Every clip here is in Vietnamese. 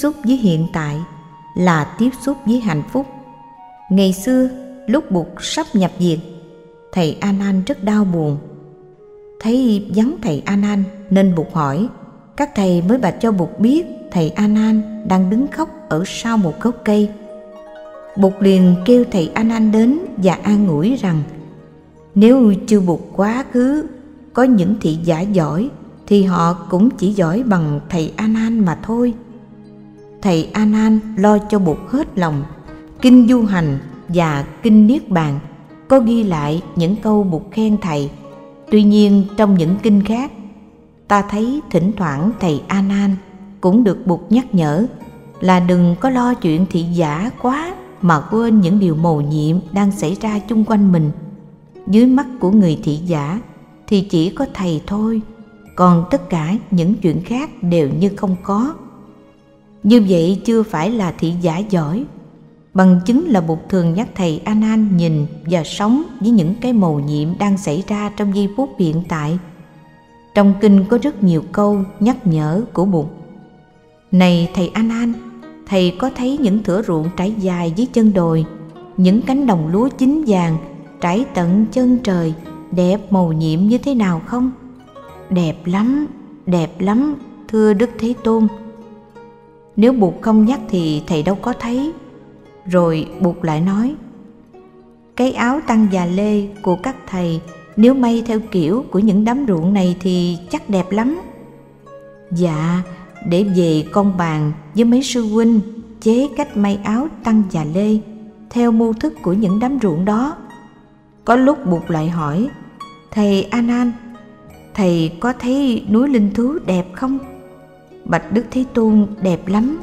tiếp xúc với hiện tại là tiếp xúc với hạnh phúc. Ngày xưa, lúc bụt sắp nhập viện, thầy a nan rất đau buồn. Thấy vắng thầy a nan nên bụt hỏi, các thầy mới bạch cho bụt biết thầy a nan đang đứng khóc ở sau một gốc cây. Bụt liền kêu thầy a nan đến và an ủi rằng, nếu chưa bụt quá khứ có những thị giả giỏi thì họ cũng chỉ giỏi bằng thầy a nan mà thôi thầy a nan lo cho bụt hết lòng. Kinh du hành và kinh niết bàn có ghi lại những câu bụt khen thầy. Tuy nhiên, trong những kinh khác, ta thấy thỉnh thoảng thầy a nan cũng được bụt nhắc nhở là đừng có lo chuyện thị giả quá mà quên những điều mầu nhiệm đang xảy ra chung quanh mình. Dưới mắt của người thị giả thì chỉ có thầy thôi, còn tất cả những chuyện khác đều như không có như vậy chưa phải là thị giả giỏi. Bằng chứng là bụt thường nhắc thầy Anan nhìn và sống với những cái mầu nhiệm đang xảy ra trong giây phút hiện tại. Trong kinh có rất nhiều câu nhắc nhở của bụt. Này thầy Anan thầy có thấy những thửa ruộng trải dài dưới chân đồi, những cánh đồng lúa chín vàng trải tận chân trời, đẹp màu nhiệm như thế nào không? Đẹp lắm đẹp lắm, thưa đức thế tôn nếu bụt không nhắc thì thầy đâu có thấy. Rồi bụt lại nói, cái áo tăng già lê của các thầy, nếu may theo kiểu của những đám ruộng này thì chắc đẹp lắm. Dạ để về con bàn với mấy sư huynh chế cách may áo tăng già lê theo mô thức của những đám ruộng đó. Có lúc bụt lại hỏi, thầy anan, thầy có thấy núi linh thú đẹp không? Bạch đức thế tôn đẹp lắm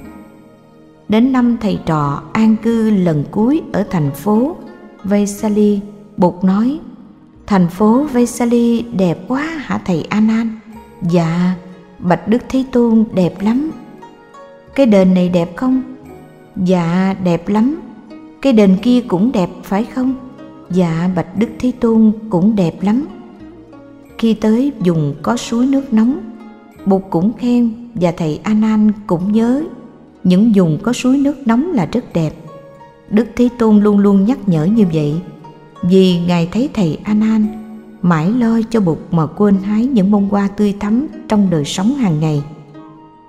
đến năm thầy trò an cư lần cuối ở thành phố vesali Bụt nói, thành phố vesali đẹp quá hả thầy anan Dạ, Bạch Đức Thế Tôn đẹp lắm. Cái đền này đẹp không? Dạ, đẹp lắm. Cái đền kia cũng đẹp phải không? Dạ, Bạch Đức Thế Tôn cũng đẹp lắm. Khi tới dùng có suối nước nóng, Bụt cũng khen và thầy Anan cũng nhớ, những vùng có suối nước nóng là rất đẹp. Đức thế tôn luôn luôn nhắc nhở như vậy, vì ngài thấy thầy Anan mãi lo cho bụt mà quên hái những bông hoa tươi thắm trong đời sống hàng ngày.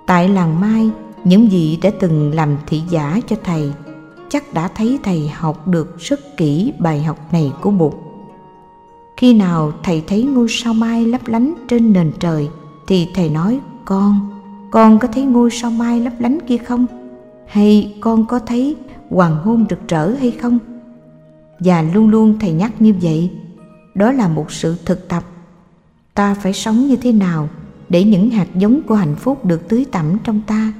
Tại làng mai, những vị đã từng làm thị giả cho thầy chắc đã thấy thầy học được rất kỹ bài học này của bụt. Khi nào thầy thấy ngôi sao mai lấp lánh trên nền trời thì thầy nói, con con có thấy ngôi sao mai lấp lánh kia không? Hay con có thấy hoàng hôn rực rỡ hay không? Và luôn luôn thầy nhắc như vậy, đó là một sự thực tập. Ta phải sống như thế nào để những hạt giống của hạnh phúc được tưới tẩm trong ta?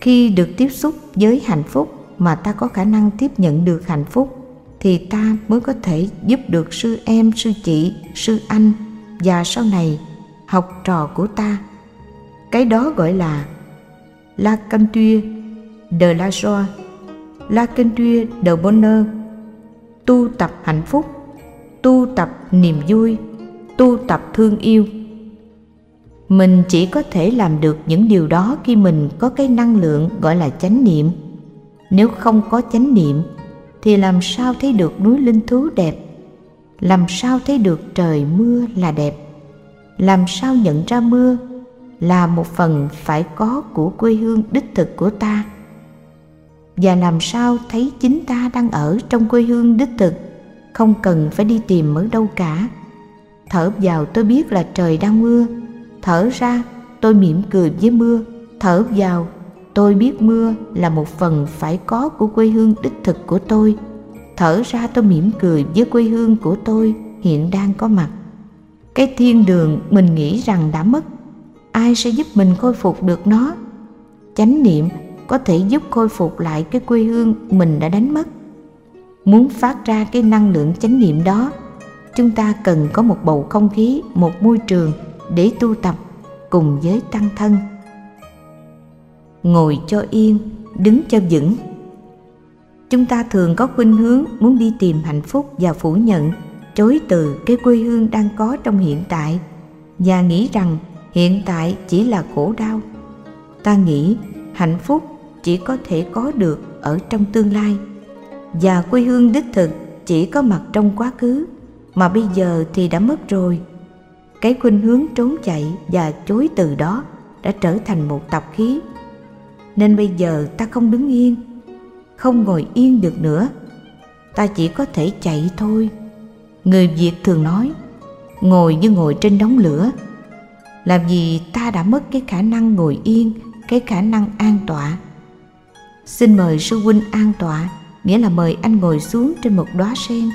Khi được tiếp xúc với hạnh phúc mà ta có khả năng tiếp nhận được hạnh phúc, thì ta mới có thể giúp được sư em, sư chị, sư anh và sau này học trò của ta cái đó gọi là la cantuie de la joie. La cantuie de bonheur. Tu tập hạnh phúc, tu tập niềm vui, tu tập thương yêu. Mình chỉ có thể làm được những điều đó khi mình có cái năng lượng gọi là chánh niệm. Nếu không có chánh niệm, thì làm sao thấy được núi linh thú đẹp? Làm sao thấy được trời mưa là đẹp? Làm sao nhận ra mưa là một phần phải có của quê hương đích thực của ta. Và làm sao thấy chính ta đang ở trong quê hương đích thực, không cần phải đi tìm ở đâu cả. Thở vào tôi biết là trời đang mưa, thở ra tôi mỉm cười với mưa. Thở vào tôi biết mưa là một phần phải có của quê hương đích thực của tôi. Thở ra tôi mỉm cười với quê hương của tôi hiện đang có mặt. Cái thiên đường mình nghĩ rằng đã mất ai sẽ giúp mình khôi phục được nó? Chánh niệm có thể giúp khôi phục lại cái quê hương mình đã đánh mất. Muốn phát ra cái năng lượng chánh niệm đó, chúng ta cần có một bầu không khí, một môi trường để tu tập cùng với tăng thân. Ngồi cho yên, đứng cho vững. Chúng ta thường có khuynh hướng muốn đi tìm hạnh phúc và phủ nhận chối từ cái quê hương đang có trong hiện tại và nghĩ rằng hiện tại chỉ là khổ đau. Ta nghĩ hạnh phúc chỉ có thể có được ở trong tương lai. Và quê hương đích thực chỉ có mặt trong quá khứ, mà bây giờ thì đã mất rồi. Cái khuynh hướng trốn chạy và chối từ đó đã trở thành một tập khí. Nên bây giờ ta không đứng yên, không ngồi yên được nữa. Ta chỉ có thể chạy thôi. Người việt thường nói, ngồi như ngồi trên đống lửa làm gì ta đã mất cái khả năng ngồi yên, cái khả năng an tọa? Xin mời sư huynh an tọa, nghĩa là mời anh ngồi xuống trên một đóa sen.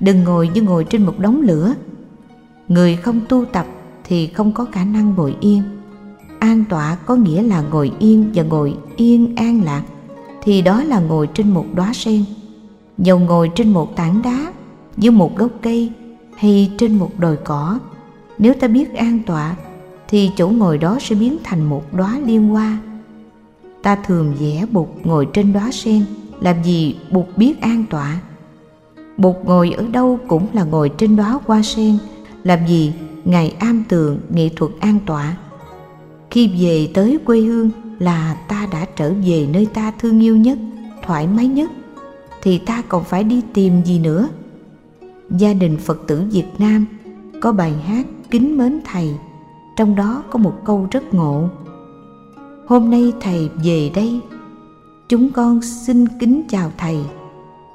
Đừng ngồi như ngồi trên một đống lửa. Người không tu tập thì không có khả năng ngồi yên. An tọa có nghĩa là ngồi yên và ngồi yên an lạc, thì đó là ngồi trên một đóa sen. Dầu ngồi trên một tảng đá, dưới một gốc cây hay trên một đồi cỏ, nếu ta biết an tọa thì chỗ ngồi đó sẽ biến thành một đóa liên hoa. Ta thường vẽ bụt ngồi trên đóa sen, làm gì bụt biết an tọa. Bụt ngồi ở đâu cũng là ngồi trên đóa hoa sen, làm gì ngài am tường nghệ thuật an tọa. Khi về tới quê hương là ta đã trở về nơi ta thương yêu nhất, thoải mái nhất, thì ta còn phải đi tìm gì nữa? Gia đình phật tử việt nam có bài hát kính mến thầy trong đó có một câu rất ngộ. Hôm nay thầy về đây, chúng con xin kính chào thầy.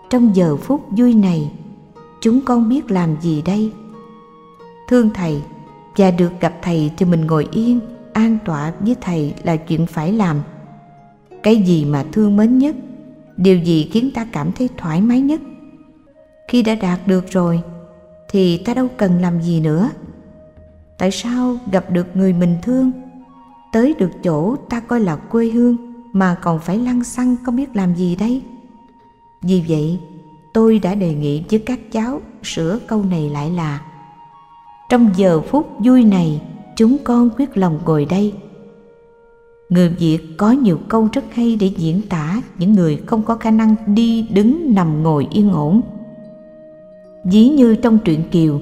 Trong giờ phút vui này, chúng con biết làm gì đây? Thương thầy, và được gặp thầy thì mình ngồi yên, an tọa với thầy là chuyện phải làm. Cái gì mà thương mến nhất, điều gì khiến ta cảm thấy thoải mái nhất? Khi đã đạt được rồi, thì ta đâu cần làm gì nữa tại sao gặp được người mình thương? Tới được chỗ ta coi là quê hương mà còn phải lăn xăng không biết làm gì đây? Vì vậy, tôi đã đề nghị với các cháu sửa câu này lại là, trong giờ phút vui này, chúng con quyết lòng ngồi đây. Người việt có nhiều câu rất hay để diễn tả những người không có khả năng đi đứng nằm ngồi yên ổn. Ví như trong truyện kiều,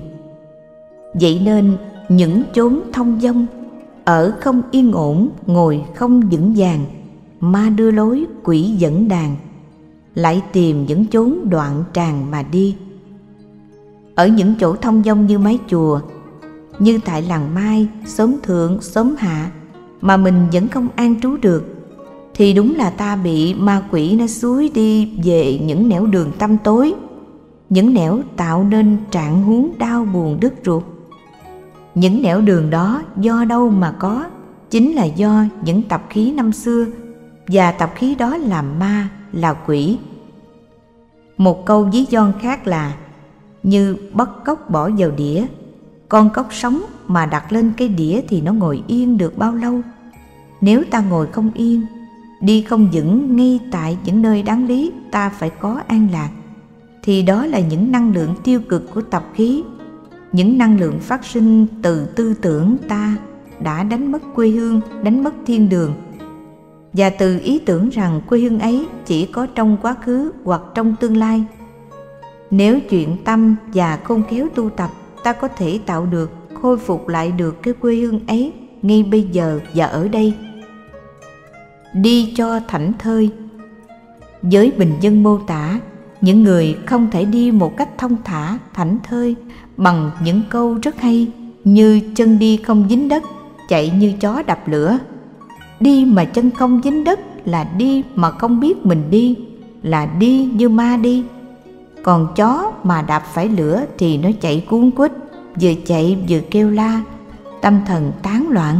vậy nên những chốn thông dông. Ở không yên ổn, ngồi không vững vàng, ma đưa lối quỷ dẫn đàn, lại tìm những chốn đoạn tràng mà đi. Ở những chỗ thông dông như mái chùa, như tại làng mai, xóm thượng, xóm hạ, mà mình vẫn không an trú được, thì đúng là ta bị ma quỷ nó suối đi về những nẻo đường tăm tối, những nẻo tạo nên trạng huống đau buồn đứt ruột những nẻo đường đó do đâu mà có? Chính là do những tập khí năm xưa. Và tập khí đó là ma, là quỷ. Một câu ví von khác là, như bắt cốc bỏ vào đĩa, con cốc sống mà đặt lên cái đĩa thì nó ngồi yên được bao lâu? Nếu ta ngồi không yên, đi không vững ngay tại những nơi đáng lý, ta phải có an lạc. Thì đó là những năng lượng tiêu cực của tập khí những năng lượng phát sinh từ tư tưởng ta đã đánh mất quê hương, đánh mất thiên đường. Và từ ý tưởng rằng quê hương ấy chỉ có trong quá khứ hoặc trong tương lai. Nếu chuyện tâm và khôn khéo tu tập ta có thể tạo được, khôi phục lại được cái quê hương ấy ngay bây giờ và ở đây. Đi cho thảnh thơi. Giới bình dân mô tả, những người không thể đi một cách thông thả, thảnh thơi bằng những câu rất hay như chân đi không dính đất, chạy như chó đập lửa. Đi mà chân không dính đất là đi mà không biết mình đi, là đi như ma đi. Còn chó mà đạp phải lửa thì nó chạy cuốn quýt, vừa chạy vừa kêu la, tâm thần tán loạn.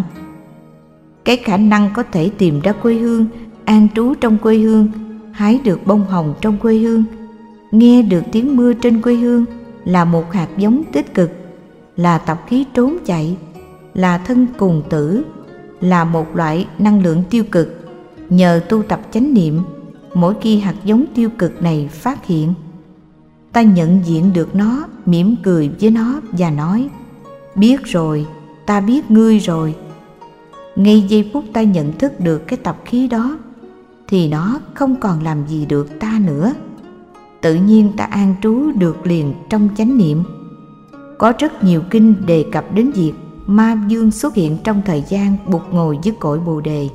Cái khả năng có thể tìm ra quê hương, an trú trong quê hương, hái được bông hồng trong quê hương, nghe được tiếng mưa trên quê hương là một hạt giống tích cực, là tập khí trốn chạy, là thân cùng tử, là một loại năng lượng tiêu cực. Nhờ tu tập chánh niệm, mỗi khi hạt giống tiêu cực này phát hiện, ta nhận diện được nó, mỉm cười với nó và nói, biết rồi, ta biết ngươi rồi. Ngay giây phút ta nhận thức được cái tập khí đó, thì nó không còn làm gì được ta nữa tự nhiên ta an trú được liền trong chánh niệm. Có rất nhiều kinh đề cập đến việc ma dương xuất hiện trong thời gian bụt ngồi dưới cội bồ đề.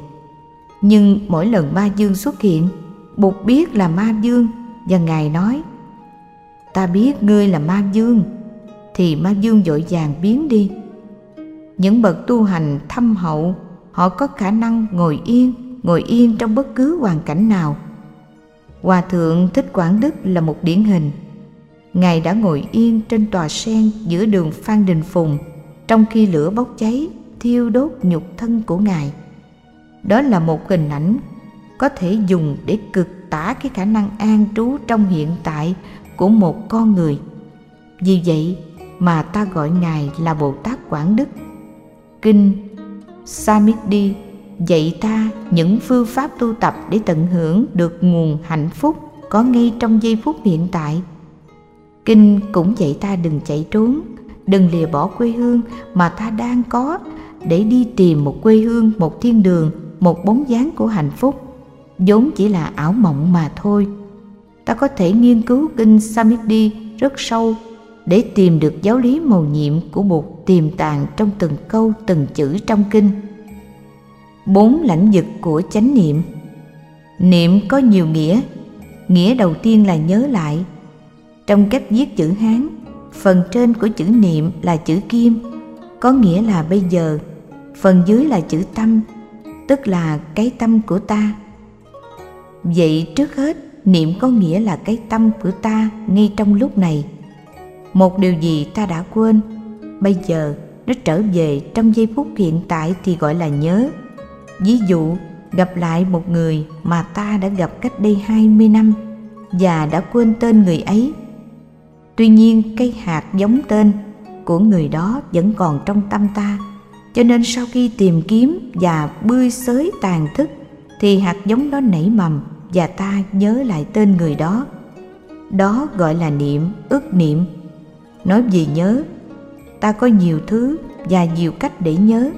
Nhưng mỗi lần ma dương xuất hiện, bụt biết là ma dương và ngài nói, ta biết ngươi là ma dương, thì ma dương dội vàng biến đi. Những bậc tu hành thâm hậu, họ có khả năng ngồi yên ngồi yên trong bất cứ hoàn cảnh nào hòa thượng thích quảng đức là một điển hình. Ngài đã ngồi yên trên tòa sen giữa đường phan đình phùng, trong khi lửa bốc cháy, thiêu đốt nhục thân của ngài. Đó là một hình ảnh có thể dùng để cực tả cái khả năng an trú trong hiện tại của một con người. Vì vậy mà ta gọi ngài là bồ tát quảng đức. Kinh samidhi dạy ta những phương pháp tu tập để tận hưởng được nguồn hạnh phúc có ngay trong giây phút hiện tại. Kinh cũng dạy ta đừng chạy trốn, đừng lìa bỏ quê hương mà ta đang có để đi tìm một quê hương, một thiên đường, một bóng dáng của hạnh phúc. Vốn chỉ là ảo mộng mà thôi. Ta có thể nghiên cứu kinh samidhi rất sâu để tìm được giáo lý màu nhiệm của Bụt tiềm tàng trong từng câu, từng chữ trong kinh. Bốn lãnh vực của chánh niệm Niệm có nhiều nghĩa. Nghĩa đầu tiên là nhớ lại. Trong cách viết chữ Hán, phần trên của chữ niệm là chữ kim, có nghĩa là bây giờ, phần dưới là chữ tâm, tức là cái tâm của ta. Vậy trước hết, niệm có nghĩa là cái tâm của ta ngay trong lúc này – một điều gì ta đã quên bây giờ nó trở về trong giây phút hiện tại thì gọi là nhớ ví dụ, gặp lại một người mà ta đã gặp cách đây 20 năm và đã quên tên người ấy. Tuy nhiên cây hạt giống tên của người đó vẫn còn trong tâm ta, cho nên sau khi tìm kiếm và bươi xới tàn thức, thì hạt giống đó nảy mầm và ta nhớ lại tên người đó. Đó gọi là niệm ức niệm. Nói gì nhớ, ta có nhiều thứ và nhiều cách để nhớ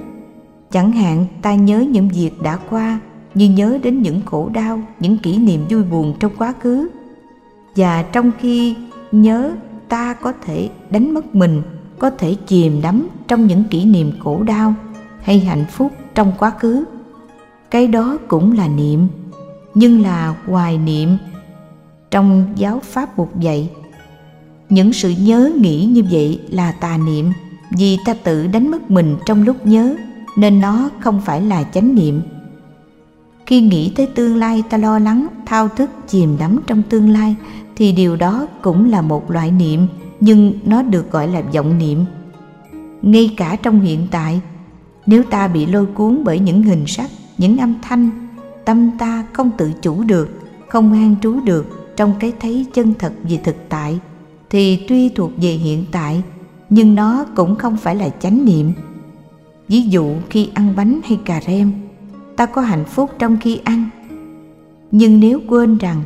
chẳng hạn, ta nhớ những việc đã qua, như nhớ đến những khổ đau, những kỷ niệm vui buồn trong quá khứ. Và trong khi nhớ, ta có thể đánh mất mình, có thể chìm đắm trong những kỷ niệm khổ đau hay hạnh phúc trong quá khứ. Cái đó cũng là niệm, nhưng là hoài niệm trong giáo pháp buộc dạy. Những sự nhớ nghĩ như vậy là tà niệm, vì ta tự đánh mất mình trong lúc nhớ nên nó không phải là chánh niệm. Khi nghĩ tới tương lai ta lo lắng, thao thức, chìm đắm trong tương lai, thì điều đó cũng là một loại niệm, nhưng nó được gọi là vọng niệm. Ngay cả trong hiện tại, nếu ta bị lôi cuốn bởi những hình sắc, những âm thanh, tâm ta không tự chủ được, không an trú được trong cái thấy chân thật về thực tại, thì tuy thuộc về hiện tại, nhưng nó cũng không phải là chánh niệm ví dụ khi ăn bánh hay cà rem, ta có hạnh phúc trong khi ăn. Nhưng nếu quên rằng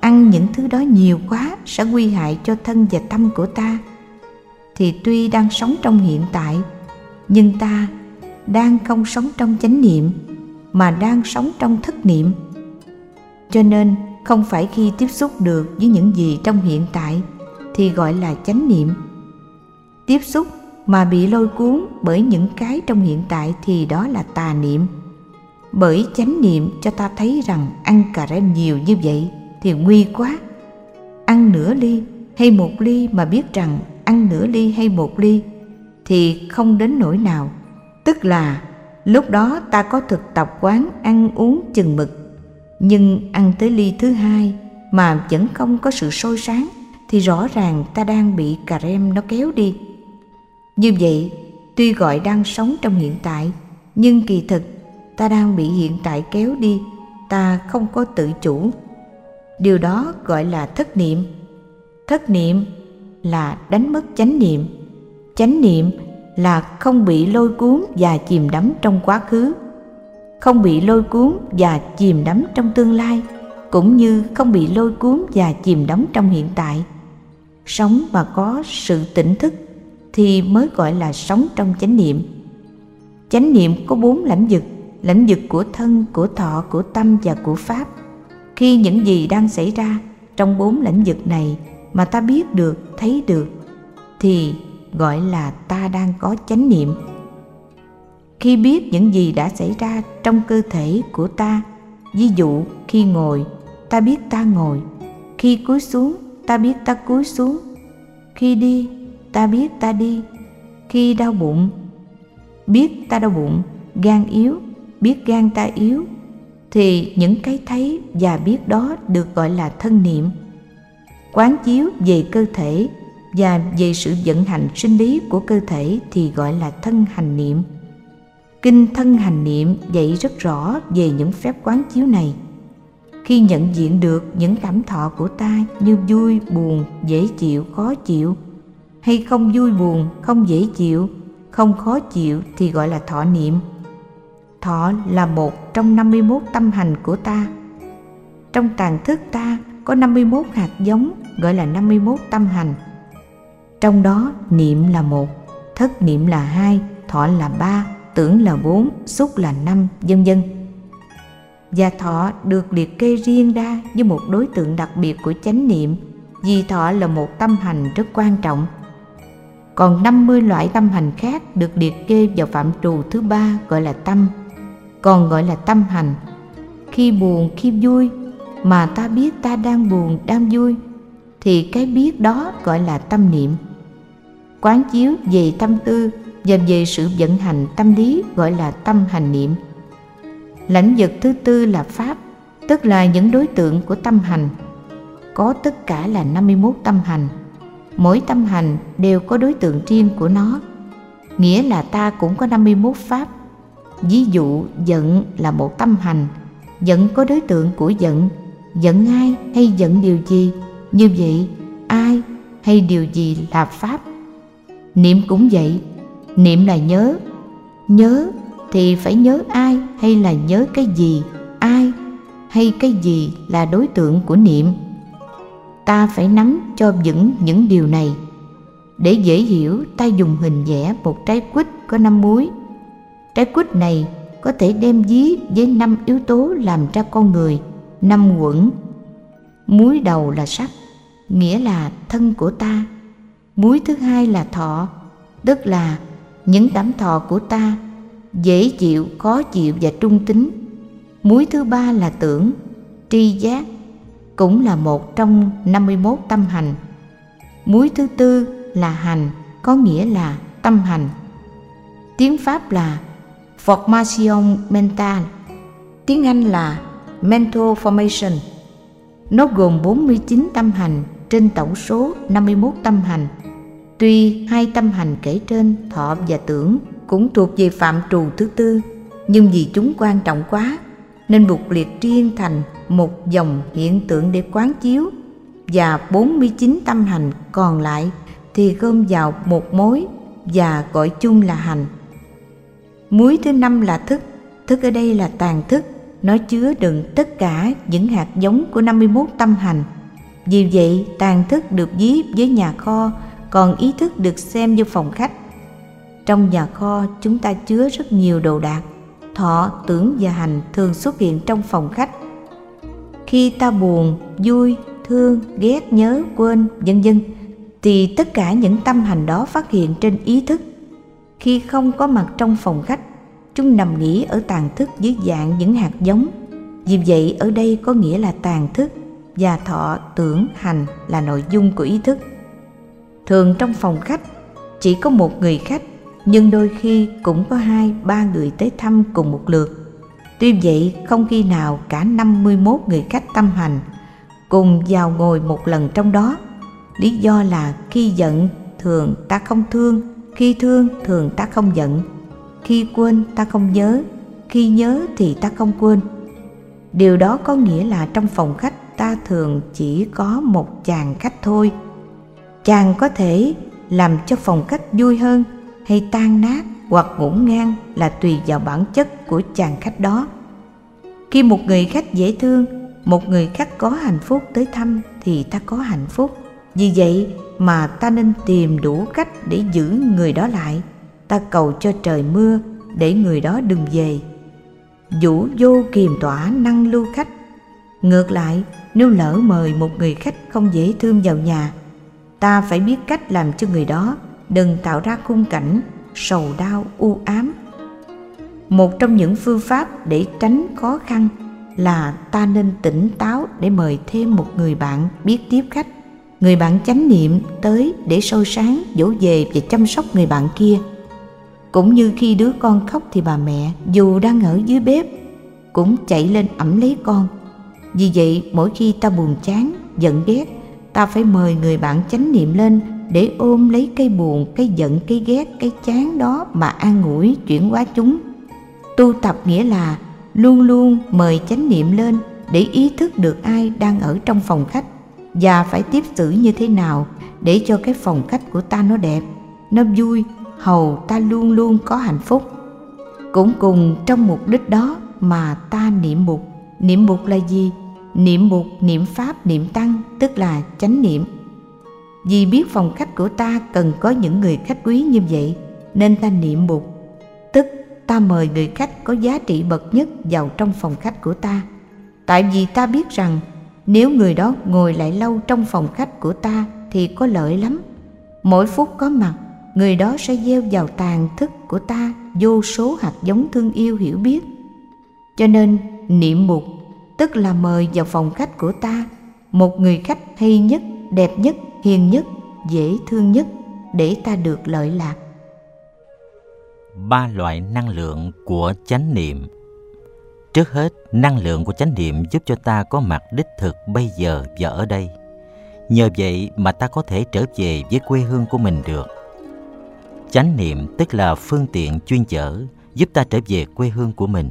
ăn những thứ đó nhiều quá sẽ nguy hại cho thân và tâm của ta, thì tuy đang sống trong hiện tại, nhưng ta đang không sống trong chánh niệm, mà đang sống trong thất niệm. Cho nên không phải khi tiếp xúc được với những gì trong hiện tại thì gọi là chánh niệm. Tiếp xúc mà bị lôi cuốn bởi những cái trong hiện tại thì đó là tà niệm. Bởi chánh niệm cho ta thấy rằng ăn cà rem nhiều như vậy thì nguy quá. Ăn nửa ly hay một ly mà biết rằng ăn nửa ly hay một ly thì không đến nỗi nào. Tức là lúc đó ta có thực tập quán ăn uống chừng mực. Nhưng ăn tới ly thứ hai mà vẫn không có sự sôi sáng thì rõ ràng ta đang bị cà rem nó kéo đi như vậy, tuy gọi đang sống trong hiện tại, nhưng kỳ thực, ta đang bị hiện tại kéo đi, ta không có tự chủ. Điều đó gọi là thất niệm. Thất niệm là đánh mất chánh niệm. Chánh niệm là không bị lôi cuốn và chìm đắm trong quá khứ. Không bị lôi cuốn và chìm đắm trong tương lai, cũng như không bị lôi cuốn và chìm đắm trong hiện tại. Sống mà có sự tỉnh thức thì mới gọi là sống trong chánh niệm. Chánh niệm có bốn lãnh vực lãnh vực của thân, của thọ, của tâm và của pháp. Khi những gì đang xảy ra trong bốn lãnh vực này mà ta biết được, thấy được, thì gọi là ta đang có chánh niệm. Khi biết những gì đã xảy ra trong cơ thể của ta, ví dụ khi ngồi, ta biết ta ngồi. Khi cúi xuống, ta biết ta cúi xuống. Khi đi ta biết ta đi. Khi đau bụng, biết ta đau bụng, gan yếu, biết gan ta yếu, thì những cái thấy và biết đó được gọi là thân niệm. Quán chiếu về cơ thể và về sự vận hành sinh lý của cơ thể thì gọi là thân hành niệm. Kinh thân hành niệm dạy rất rõ về những phép quán chiếu này. Khi nhận diện được những cảm thọ của ta như vui, buồn, dễ chịu, khó chịu hay không vui buồn, không dễ chịu, không khó chịu thì gọi là thọ niệm. Thọ là một trong 51 tâm hành của ta. Trong tàn thức ta có 51 hạt giống, gọi là 51 tâm hành. Trong đó, niệm là một, thất niệm là hai, thọ là ba, tưởng là bốn, xúc là năm, vân vân. Và thọ được liệt kê riêng ra như một đối tượng đặc biệt của chánh niệm, vì thọ là một tâm hành rất quan trọng còn 50 loại tâm hành khác được liệt kê vào phạm trù thứ ba gọi là tâm, còn gọi là tâm hành. Khi buồn, khi vui, mà ta biết ta đang buồn, đang vui, thì cái biết đó gọi là tâm niệm. Quán chiếu về tâm tư và về sự vận hành tâm lý gọi là tâm hành niệm. Lãnh vực thứ tư là pháp, tức là những đối tượng của tâm hành. Có tất cả là 51 tâm hành mỗi tâm hành đều có đối tượng riêng của nó. Nghĩa là ta cũng có 51 pháp. Ví dụ, giận là một tâm hành. Giận có đối tượng của giận. Giận ai hay giận điều gì? Như vậy, ai hay điều gì là pháp? Niệm cũng vậy. Niệm là nhớ. Nhớ thì phải nhớ ai hay là nhớ cái gì? Ai hay cái gì là đối tượng của niệm? Ta phải nắm cho vững những điều này. Để dễ hiểu, ta dùng hình vẽ một trái quýt có năm muối trái quýt này có thể đem dí với năm yếu tố làm ra con người, năm quẩn. Muối đầu là sắc, nghĩa là thân của ta. Muối thứ hai là thọ, tức là những cảm thọ của ta dễ chịu, khó chịu và trung tính. Muối thứ ba là tưởng, tri giác cũng là một trong 51 tâm hành. Muối thứ tư là hành có nghĩa là tâm hành. Tiếng pháp là formation mental tiếng anh là mental formation. Nó gồm 49 tâm hành trên tổng số 51 tâm hành. Tuy hai tâm hành kể trên thọ và tưởng cũng thuộc về phạm trù thứ tư, nhưng vì chúng quan trọng quá nên buộc liệt riêng thành một dòng hiện tượng để quán chiếu và 49 tâm hành còn lại thì gom vào một mối và gọi chung là hành. Muối thứ năm là thức, thức ở đây là tàn thức, nó chứa đựng tất cả những hạt giống của 51 tâm hành. Vì vậy, tàn thức được ví với nhà kho còn ý thức được xem như phòng khách trong nhà kho chúng ta chứa rất nhiều đồ đạc thọ tưởng và hành thường xuất hiện trong phòng khách. Khi ta buồn, vui, thương, ghét, nhớ, quên, vân vân, thì tất cả những tâm hành đó phát hiện trên ý thức. Khi không có mặt trong phòng khách, chúng nằm nghỉ ở tàn thức dưới dạng những hạt giống. Vì vậy, ở đây có nghĩa là tàn thức và thọ tưởng hành là nội dung của ý thức. Thường trong phòng khách, chỉ có một người khách nhưng đôi khi cũng có hai, ba người tới thăm cùng một lượt. Tuy vậy, không khi nào cả 51 người khách tâm hành cùng vào ngồi một lần trong đó. Lý do là khi giận, thường ta không thương, khi thương, thường ta không giận. Khi quên, ta không nhớ, khi nhớ thì ta không quên. Điều đó có nghĩa là trong phòng khách, ta thường chỉ có một chàng khách thôi. Chàng có thể làm cho phòng khách vui hơn hay tan nát hoặc ngổn ngang là tùy vào bản chất của chàng khách đó. Khi một người khách dễ thương, một người khách có hạnh phúc tới thăm thì ta có hạnh phúc. Vì vậy mà ta nên tìm đủ cách để giữ người đó lại. Ta cầu cho trời mưa để người đó đừng về. Vũ vô kiềm tỏa năng lưu khách. Ngược lại, nếu lỡ mời một người khách không dễ thương vào nhà, ta phải biết cách làm cho người đó đừng tạo ra khung cảnh sầu đau, u ám. Một trong những phương pháp để tránh khó khăn là ta nên tỉnh táo để mời thêm một người bạn biết tiếp khách. Người bạn chánh niệm tới để soi sáng, dỗ về và chăm sóc người bạn kia. Cũng như khi đứa con khóc thì bà mẹ, dù đang ở dưới bếp, cũng chạy lên ẩm lấy con. Vì vậy, mỗi khi ta buồn chán, giận ghét, ta phải mời người bạn chánh niệm lên để ôm lấy cây buồn cây giận cây ghét cây chán đó mà an ủi chuyển hóa chúng. Tu tập nghĩa là luôn luôn mời chánh niệm lên để ý thức được ai đang ở trong phòng khách và phải tiếp xử như thế nào để cho cái phòng khách của ta nó đẹp, nó vui, hầu ta luôn luôn có hạnh phúc. Cũng cùng trong mục đích đó mà ta niệm mục niệm mục là gì? Niệm mục niệm pháp, niệm tăng, tức là chánh niệm vì biết phòng khách của ta cần có những người khách quý như vậy, nên ta niệm bụt. Tức, ta mời người khách có giá trị bậc nhất vào trong phòng khách của ta. Tại vì ta biết rằng, nếu người đó ngồi lại lâu trong phòng khách của ta thì có lợi lắm. Mỗi phút có mặt, người đó sẽ gieo vào tàn thức của ta vô số hạt giống thương yêu hiểu biết. Cho nên, niệm mục tức là mời vào phòng khách của ta một người khách hay nhất, đẹp nhất hiền nhất, dễ thương nhất để ta được lợi lạc. Ba loại năng lượng của chánh niệm. Trước hết, năng lượng của chánh niệm giúp cho ta có mặt đích thực bây giờ và ở đây. Nhờ vậy mà ta có thể trở về với quê hương của mình được. Chánh niệm tức là phương tiện chuyên chở, giúp ta trở về quê hương của mình.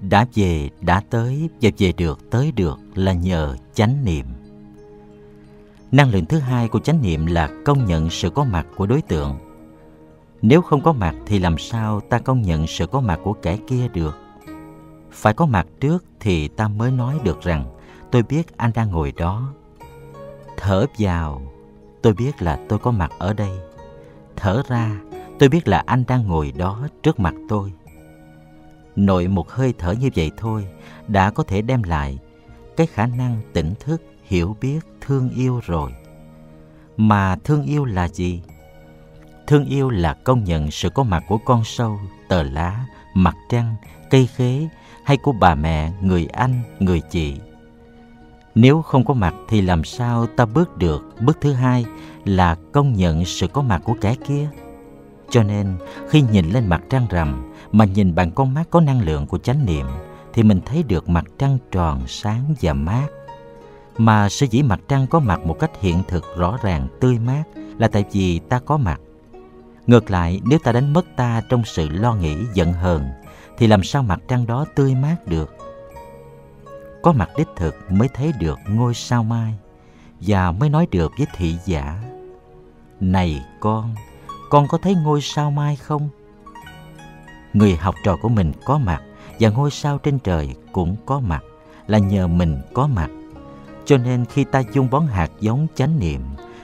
Đã về, đã tới và về được, tới được là nhờ chánh niệm năng lượng thứ hai của chánh niệm là công nhận sự có mặt của đối tượng. Nếu không có mặt thì làm sao ta công nhận sự có mặt của kẻ kia được? Phải có mặt trước thì ta mới nói được rằng, tôi biết anh đang ngồi đó. Thở vào, tôi biết là tôi có mặt ở đây. Thở ra, tôi biết là anh đang ngồi đó trước mặt tôi. Nội một hơi thở như vậy thôi, đã có thể đem lại cái khả năng tỉnh thức hiểu biết thương yêu rồi. Mà thương yêu là gì? Thương yêu là công nhận sự có mặt của con sâu, tờ lá, mặt trăng, cây khế hay của bà mẹ, người anh, người chị. Nếu không có mặt thì làm sao ta bước được? Bước thứ hai là công nhận sự có mặt của kẻ kia. Cho nên, khi nhìn lên mặt trăng rằm mà nhìn bằng con mắt có năng lượng của chánh niệm thì mình thấy được mặt trăng tròn sáng và mát mà sở dĩ mặt trăng có mặt một cách hiện thực, rõ ràng, tươi mát là tại vì ta có mặt. Ngược lại, nếu ta đánh mất ta trong sự lo nghĩ, giận hờn, thì làm sao mặt trăng đó tươi mát được? Có mặt đích thực mới thấy được ngôi sao mai, và mới nói được với thị giả, này con con có thấy ngôi sao mai không? Người học trò của mình có mặt, và ngôi sao trên trời cũng có mặt, là nhờ mình có mặt cho nên khi ta dung bón hạt giống chánh niệm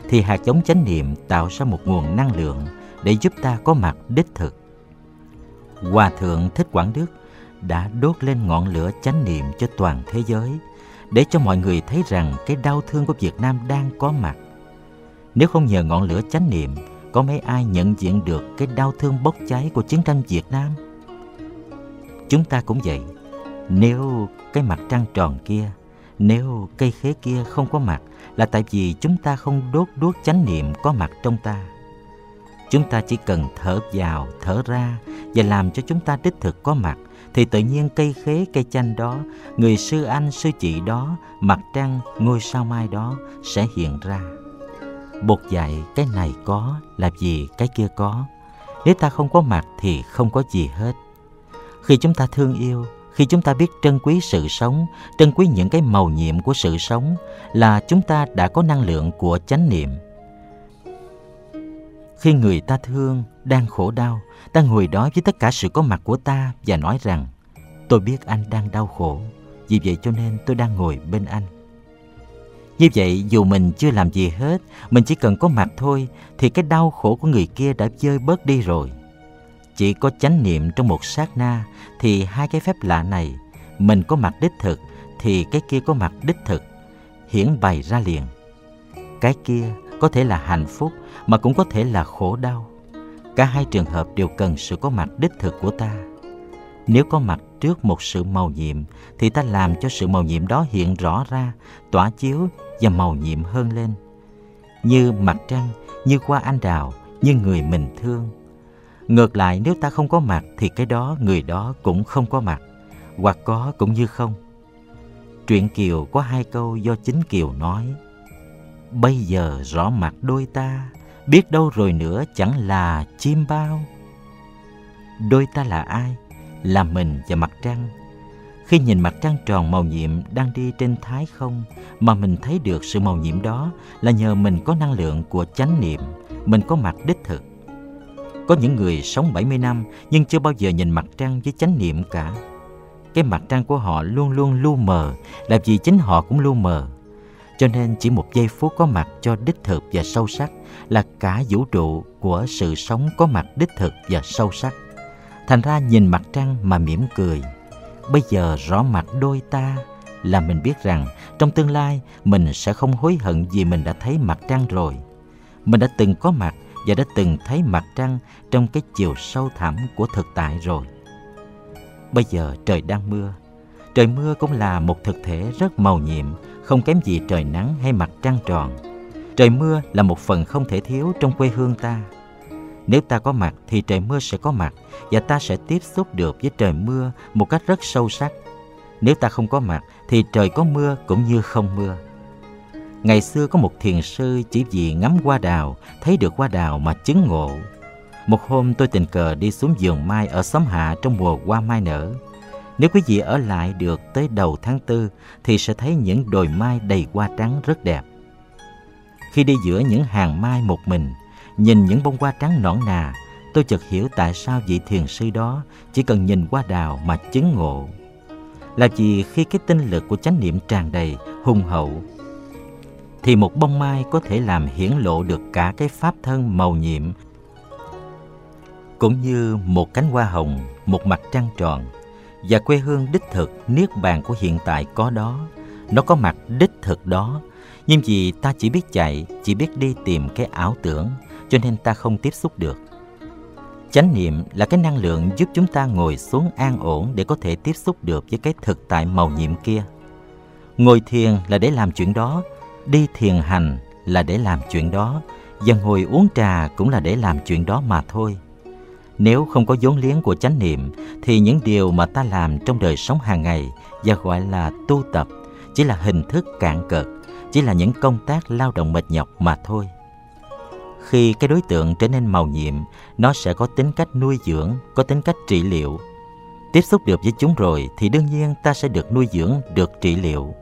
thì hạt giống chánh niệm tạo ra một nguồn năng lượng để giúp ta có mặt đích thực hòa thượng thích quảng đức đã đốt lên ngọn lửa chánh niệm cho toàn thế giới để cho mọi người thấy rằng cái đau thương của Việt Nam đang có mặt. Nếu không nhờ ngọn lửa chánh niệm, có mấy ai nhận diện được cái đau thương bốc cháy của chiến tranh Việt Nam? Chúng ta cũng vậy. Nếu cái mặt trăng tròn kia, nếu cây khế kia không có mặt là tại vì chúng ta không đốt đuốc chánh niệm có mặt trong ta. Chúng ta chỉ cần thở vào, thở ra và làm cho chúng ta đích thực có mặt thì tự nhiên cây khế cây chanh đó, người sư anh sư chị đó, mặt trăng, ngôi sao mai đó sẽ hiện ra. Bột dạy cái này có là vì cái kia có. Nếu ta không có mặt thì không có gì hết. Khi chúng ta thương yêu, khi chúng ta biết trân quý sự sống, trân quý những cái màu nhiệm của sự sống là chúng ta đã có năng lượng của chánh niệm. Khi người ta thương, đang khổ đau, ta ngồi đó với tất cả sự có mặt của ta và nói rằng tôi biết anh đang đau khổ, vì vậy cho nên tôi đang ngồi bên anh. Như vậy dù mình chưa làm gì hết, mình chỉ cần có mặt thôi thì cái đau khổ của người kia đã chơi bớt đi rồi. Chỉ có chánh niệm trong một sát na thì hai cái phép lạ này, mình có mặt đích thực thì cái kia có mặt đích thực, hiển bày ra liền. Cái kia có thể là hạnh phúc mà cũng có thể là khổ đau. Cả hai trường hợp đều cần sự có mặt đích thực của ta. Nếu có mặt trước một sự màu nhiệm thì ta làm cho sự màu nhiệm đó hiện rõ ra, tỏa chiếu và màu nhiệm hơn lên. Như mặt trăng, như hoa anh đào, như người mình thương. Ngược lại nếu ta không có mặt thì cái đó người đó cũng không có mặt, hoặc có cũng như không. Truyện Kiều có hai câu do chính Kiều nói. Bây giờ rõ mặt đôi ta, biết đâu rồi nữa chẳng là chim bao. Đôi ta là ai? Là mình và mặt trăng. Khi nhìn mặt trăng tròn màu nhiệm đang đi trên thái không mà mình thấy được sự màu nhiệm đó là nhờ mình có năng lượng của chánh niệm, mình có mặt đích thực. Có những người sống 70 năm nhưng chưa bao giờ nhìn mặt trăng với chánh niệm cả. Cái mặt trăng của họ luôn luôn lu mờ, là vì chính họ cũng lu mờ. Cho nên chỉ một giây phút có mặt cho đích thực và sâu sắc là cả vũ trụ của sự sống có mặt đích thực và sâu sắc. Thành ra nhìn mặt trăng mà mỉm cười. Bây giờ rõ mặt đôi ta là mình biết rằng trong tương lai mình sẽ không hối hận vì mình đã thấy mặt trăng rồi. Mình đã từng có mặt và đã từng thấy mặt trăng trong cái chiều sâu thẳm của thực tại rồi. Bây giờ trời đang mưa. Trời mưa cũng là một thực thể rất màu nhiệm, không kém gì trời nắng hay mặt trăng tròn. Trời mưa là một phần không thể thiếu trong quê hương ta. Nếu ta có mặt thì trời mưa sẽ có mặt và ta sẽ tiếp xúc được với trời mưa một cách rất sâu sắc. Nếu ta không có mặt thì trời có mưa cũng như không mưa. Ngày xưa có một thiền sư chỉ vì ngắm hoa đào, thấy được hoa đào mà chứng ngộ. Một hôm tôi tình cờ đi xuống vườn mai ở xóm hạ trong mùa hoa mai nở. Nếu quý vị ở lại được tới đầu tháng tư thì sẽ thấy những đồi mai đầy hoa trắng rất đẹp. Khi đi giữa những hàng mai một mình, nhìn những bông hoa trắng nõn nà, tôi chợt hiểu tại sao vị thiền sư đó chỉ cần nhìn hoa đào mà chứng ngộ. Là vì khi cái tinh lực của chánh niệm tràn đầy, hùng hậu, thì một bông mai có thể làm hiển lộ được cả cái pháp thân màu nhiệm cũng như một cánh hoa hồng, một mặt trăng tròn và quê hương đích thực niết bàn của hiện tại có đó, nó có mặt đích thực đó, nhưng vì ta chỉ biết chạy, chỉ biết đi tìm cái ảo tưởng, cho nên ta không tiếp xúc được. Chánh niệm là cái năng lượng giúp chúng ta ngồi xuống an ổn để có thể tiếp xúc được với cái thực tại màu nhiệm kia. Ngồi thiền là để làm chuyện đó, đi thiền hành là để làm chuyện đó, và ngồi uống trà cũng là để làm chuyện đó mà thôi. Nếu không có vốn liếng của chánh niệm thì những điều mà ta làm trong đời sống hàng ngày và gọi là tu tập chỉ là hình thức cạn cợt, chỉ là những công tác lao động mệt nhọc mà thôi. Khi cái đối tượng trở nên màu nhiệm, nó sẽ có tính cách nuôi dưỡng, có tính cách trị liệu. Tiếp xúc được với chúng rồi thì đương nhiên ta sẽ được nuôi dưỡng, được trị liệu.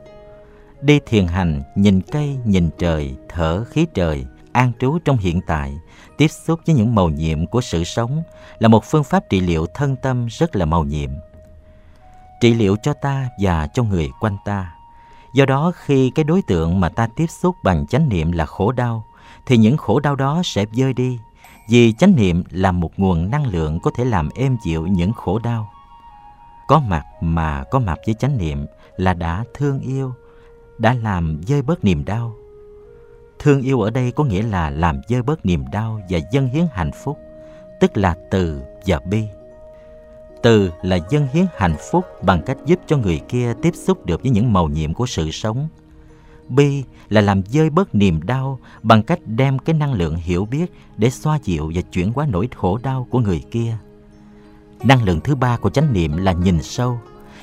Đi thiền hành, nhìn cây, nhìn trời, thở khí trời, an trú trong hiện tại, tiếp xúc với những màu nhiệm của sự sống là một phương pháp trị liệu thân tâm rất là màu nhiệm. Trị liệu cho ta và cho người quanh ta. Do đó khi cái đối tượng mà ta tiếp xúc bằng chánh niệm là khổ đau, thì những khổ đau đó sẽ vơi đi, vì chánh niệm là một nguồn năng lượng có thể làm êm dịu những khổ đau. Có mặt mà có mặt với chánh niệm là đã thương yêu, đã làm dơi bớt niềm đau Thương yêu ở đây có nghĩa là làm dơi bớt niềm đau và dâng hiến hạnh phúc, tức là từ và bi. Từ là dâng hiến hạnh phúc bằng cách giúp cho người kia tiếp xúc được với những màu nhiệm của sự sống. Bi là làm dơi bớt niềm đau bằng cách đem cái năng lượng hiểu biết để xoa dịu và chuyển hóa nỗi khổ đau của người kia. Năng lượng thứ ba của chánh niệm là nhìn sâu,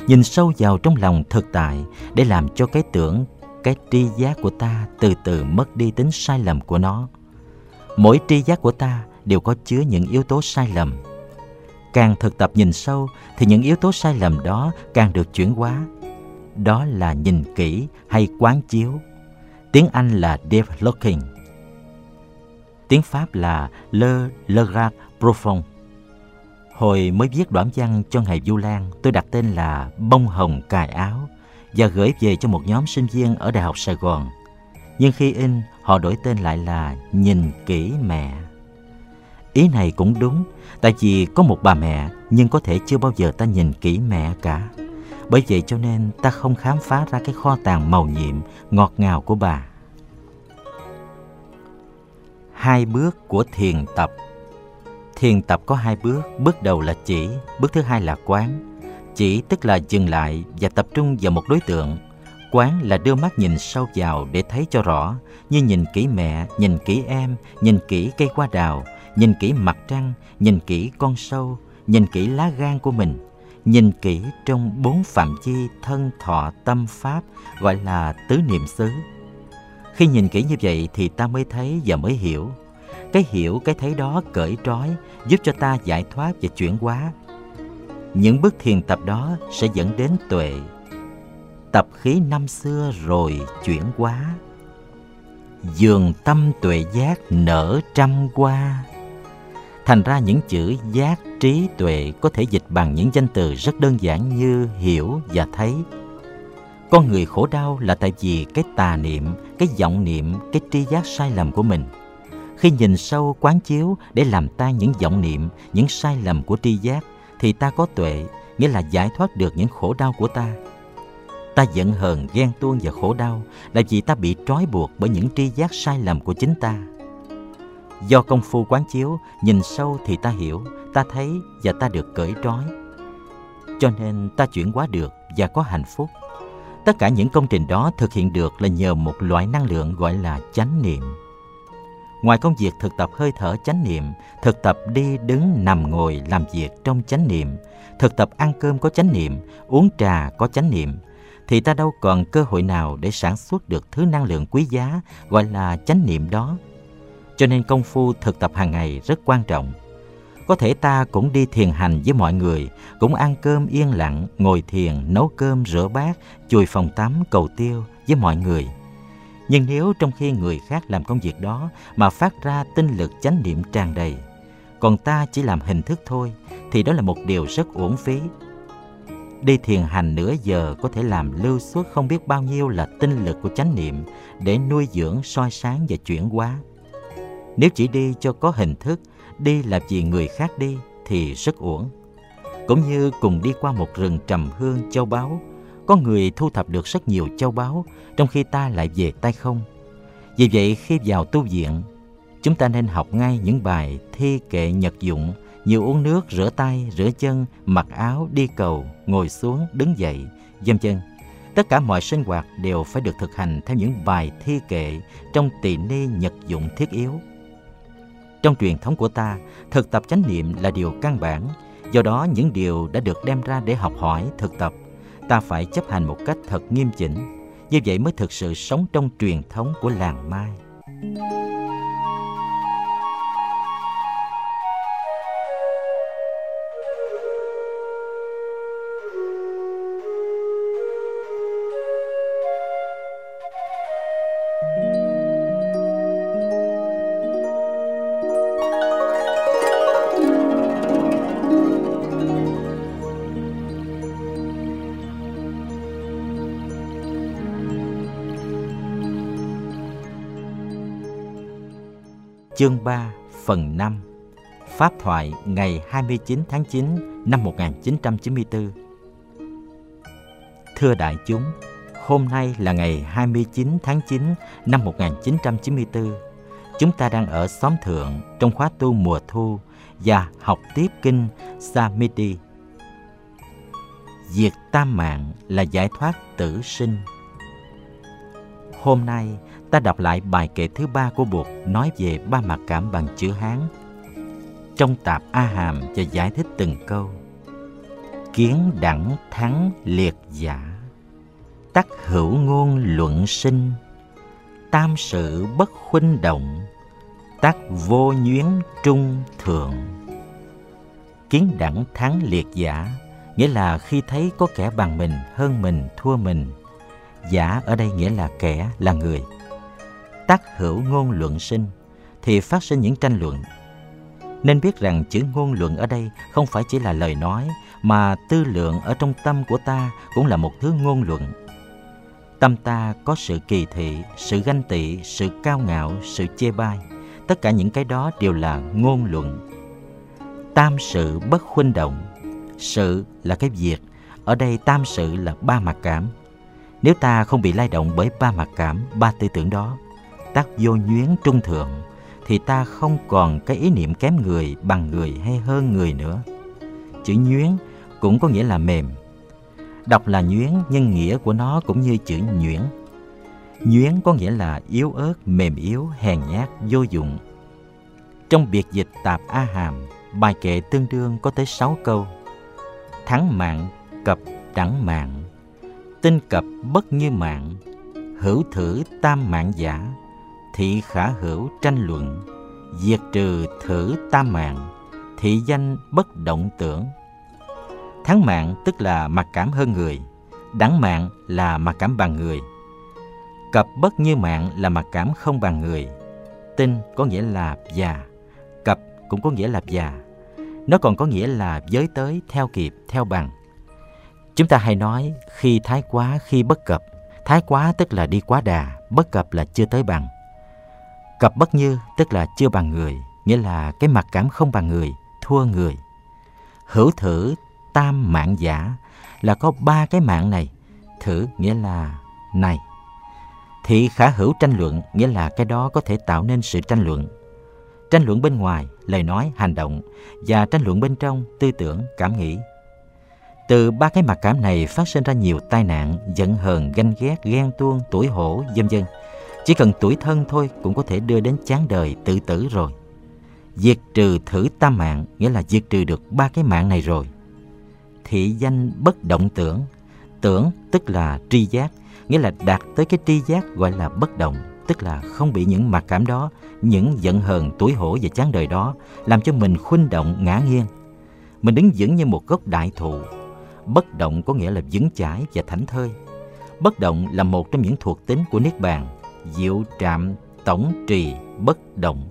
nhìn sâu vào trong lòng thực tại để làm cho cái tưởng, cái tri giác của ta từ từ mất đi tính sai lầm của nó. Mỗi tri giác của ta đều có chứa những yếu tố sai lầm. Càng thực tập nhìn sâu thì những yếu tố sai lầm đó càng được chuyển hóa. Đó là nhìn kỹ hay quán chiếu. Tiếng anh là deep looking tiếng pháp là le regard profond hồi mới viết đoạn văn cho ngày du lan tôi đặt tên là bông hồng cài áo và gửi về cho một nhóm sinh viên ở Đại học Sài Gòn. Nhưng khi in, họ đổi tên lại là Nhìn kỹ mẹ. Ý này cũng đúng, tại vì có một bà mẹ nhưng có thể chưa bao giờ ta nhìn kỹ mẹ cả. Bởi vậy cho nên ta không khám phá ra cái kho tàng màu nhiệm, ngọt ngào của bà. Hai bước của thiền tập Thiền tập có hai bước, bước đầu là chỉ, bước thứ hai là quán. chỉ tức là dừng lại và tập trung vào một đối tượng. Quán là đưa mắt nhìn sâu vào để thấy cho rõ như nhìn kỹ mẹ nhìn kỹ em nhìn kỹ cây hoa đào nhìn kỹ mặt trăng nhìn kỹ con sâu nhìn kỹ lá gan của mình. Nhìn kỹ trong bốn phạm chi thân thọ tâm pháp gọi là tứ niệm xứ. Khi nhìn kỹ như vậy thì ta mới thấy và mới hiểu cái hiểu cái thấy đó cởi trói, giúp cho ta giải thoát và chuyển hóa. Những bước thiền tập đó sẽ dẫn đến tuệ. Tập khí năm xưa rồi chuyển hóa. Dường tâm tuệ giác nở trăm hoa. Thành ra những chữ giác trí tuệ có thể dịch bằng những danh từ rất đơn giản như hiểu và thấy. Con người khổ đau là tại vì cái tà niệm, cái vọng niệm, cái tri giác sai lầm của mình khi nhìn sâu quán chiếu để làm tan những vọng niệm, những sai lầm của tri giác, thì ta có tuệ, nghĩa là giải thoát được những khổ đau của ta. Ta giận hờn, ghen tuông và khổ đau là vì ta bị trói buộc bởi những tri giác sai lầm của chính ta. Do công phu quán chiếu, nhìn sâu thì ta hiểu, ta thấy và ta được cởi trói. Cho nên ta chuyển hóa được và có hạnh phúc. Tất cả những công trình đó thực hiện được là nhờ một loại năng lượng gọi là chánh niệm ngoài công việc thực tập hơi thở chánh niệm, thực tập đi đứng nằm ngồi làm việc trong chánh niệm, thực tập ăn cơm có chánh niệm, uống trà có chánh niệm, thì ta đâu còn cơ hội nào để sản xuất được thứ năng lượng quý giá gọi là chánh niệm đó. Cho nên công phu thực tập hàng ngày rất quan trọng. Có thể ta cũng đi thiền hành với mọi người, cũng ăn cơm yên lặng, ngồi thiền, nấu cơm, rửa bát, chùi phòng tắm, cầu tiêu với mọi người nhưng nếu trong khi người khác làm công việc đó mà phát ra tinh lực chánh niệm tràn đầy còn ta chỉ làm hình thức thôi thì đó là một điều rất uổng phí đi thiền hành nửa giờ có thể làm lưu xuất không biết bao nhiêu là tinh lực của chánh niệm để nuôi dưỡng soi sáng và chuyển hóa nếu chỉ đi cho có hình thức, đi là vì người khác đi thì rất uổng. Cũng như cùng đi qua một rừng trầm hương châu báu, có người thu thập được rất nhiều châu báu, trong khi ta lại về tay không. Vì vậy khi vào tu viện, chúng ta nên học ngay những bài thi kệ nhật dụng như uống nước, rửa tay, rửa chân, mặc áo, đi cầu, ngồi xuống, đứng dậy, dâm chân. Tất cả mọi sinh hoạt đều phải được thực hành theo những bài thi kệ trong tỳ ni nhật dụng thiết yếu. Trong truyền thống của ta, thực tập chánh niệm là điều căn bản. Do đó, những điều đã được đem ra để học hỏi, thực tập, ta phải chấp hành một cách thật nghiêm chỉnh. Như vậy mới thực sự sống trong truyền thống của làng Mai. Chương 3, phần 5 Pháp thoại ngày 29 tháng 9 năm 1994 Thưa đại chúng, hôm nay là ngày 29 tháng 9 năm 1994. Chúng ta đang ở xóm thượng trong khóa tu mùa thu và học tiếp kinh Samiti. Diệt tam mạng là giải thoát tử sinh. Hôm nay, ta đọc lại bài kệ thứ ba của Buộc nói về ba mặt cảm bằng chữ Hán. Trong tạp A Hàm và giải thích từng câu. Kiến đẳng thắng liệt giả, tắc hữu ngôn luận sinh, tam sự bất khuynh động, tắc vô nhuyến trung thượng. Kiến đẳng thắng liệt giả, nghĩa là khi thấy có kẻ bằng mình, hơn mình, thua mình. Giả ở đây nghĩa là kẻ, là người tác hữu ngôn luận sinh thì phát sinh những tranh luận. Nên biết rằng chữ ngôn luận ở đây không phải chỉ là lời nói mà tư lượng ở trong tâm của ta cũng là một thứ ngôn luận. Tâm ta có sự kỳ thị, sự ganh tị, sự cao ngạo, sự chê bai. Tất cả những cái đó đều là ngôn luận. Tam sự bất khuynh động. Sự là cái việc. Ở đây tam sự là ba mặt cảm. Nếu ta không bị lay động bởi ba mặt cảm, ba tư tưởng đó, tác vô nhuyến trung thượng thì ta không còn cái ý niệm kém người bằng người hay hơn người nữa chữ nhuyễn cũng có nghĩa là mềm Đọc là nhuyễn nhưng nghĩa của nó cũng như chữ nhuyễn. Nhuyễn có nghĩa là yếu ớt, mềm yếu, hèn nhát, vô dụng. Trong biệt dịch tạp A Hàm, bài kệ tương đương có tới 6 câu. Thắng mạng, cập đẳng mạng, tinh cập bất như mạng, hữu thử tam mạng giả, thị khả hữu tranh luận, diệt trừ thử tam mạng, thị danh bất động tưởng. Thắng mạng tức là mặc cảm hơn người, đẳng mạng là mặc cảm bằng người. Cập bất như mạng là mặc cảm không bằng người. Tinh có nghĩa là già, cập cũng có nghĩa là già. Nó còn có nghĩa là giới tới, theo kịp, theo bằng. Chúng ta hay nói khi thái quá, khi bất cập. Thái quá tức là đi quá đà, bất cập là chưa tới bằng. Cập bất như tức là chưa bằng người, nghĩa là cái mặc cảm không bằng người, thua người. Hữu thử tam mạng giả là có ba cái mạng này. Thử nghĩa là này. Thị khả hữu tranh luận nghĩa là cái đó có thể tạo nên sự tranh luận. Tranh luận bên ngoài, lời nói, hành động và tranh luận bên trong, tư tưởng, cảm nghĩ. Từ ba cái mặc cảm này phát sinh ra nhiều tai nạn, giận hờn, ganh ghét, ghen tuông, tuổi hổ, vân vân. Chỉ cần tuổi thân thôi cũng có thể đưa đến chán đời, tự tử rồi. Diệt trừ thử tam mạng nghĩa là diệt trừ được ba cái mạng này rồi. Thị danh bất động tưởng. Tưởng tức là tri giác, nghĩa là đạt tới cái tri giác gọi là bất động, tức là không bị những mặc cảm đó, những giận hờn, tuổi hổ và chán đời đó làm cho mình khuynh động ngã nghiêng. Mình đứng vững như một gốc đại thụ. Bất động có nghĩa là vững chãi và thảnh thơi. Bất động là một trong những thuộc tính của Niết Bàn, diệu trạm, tổng trì, bất động.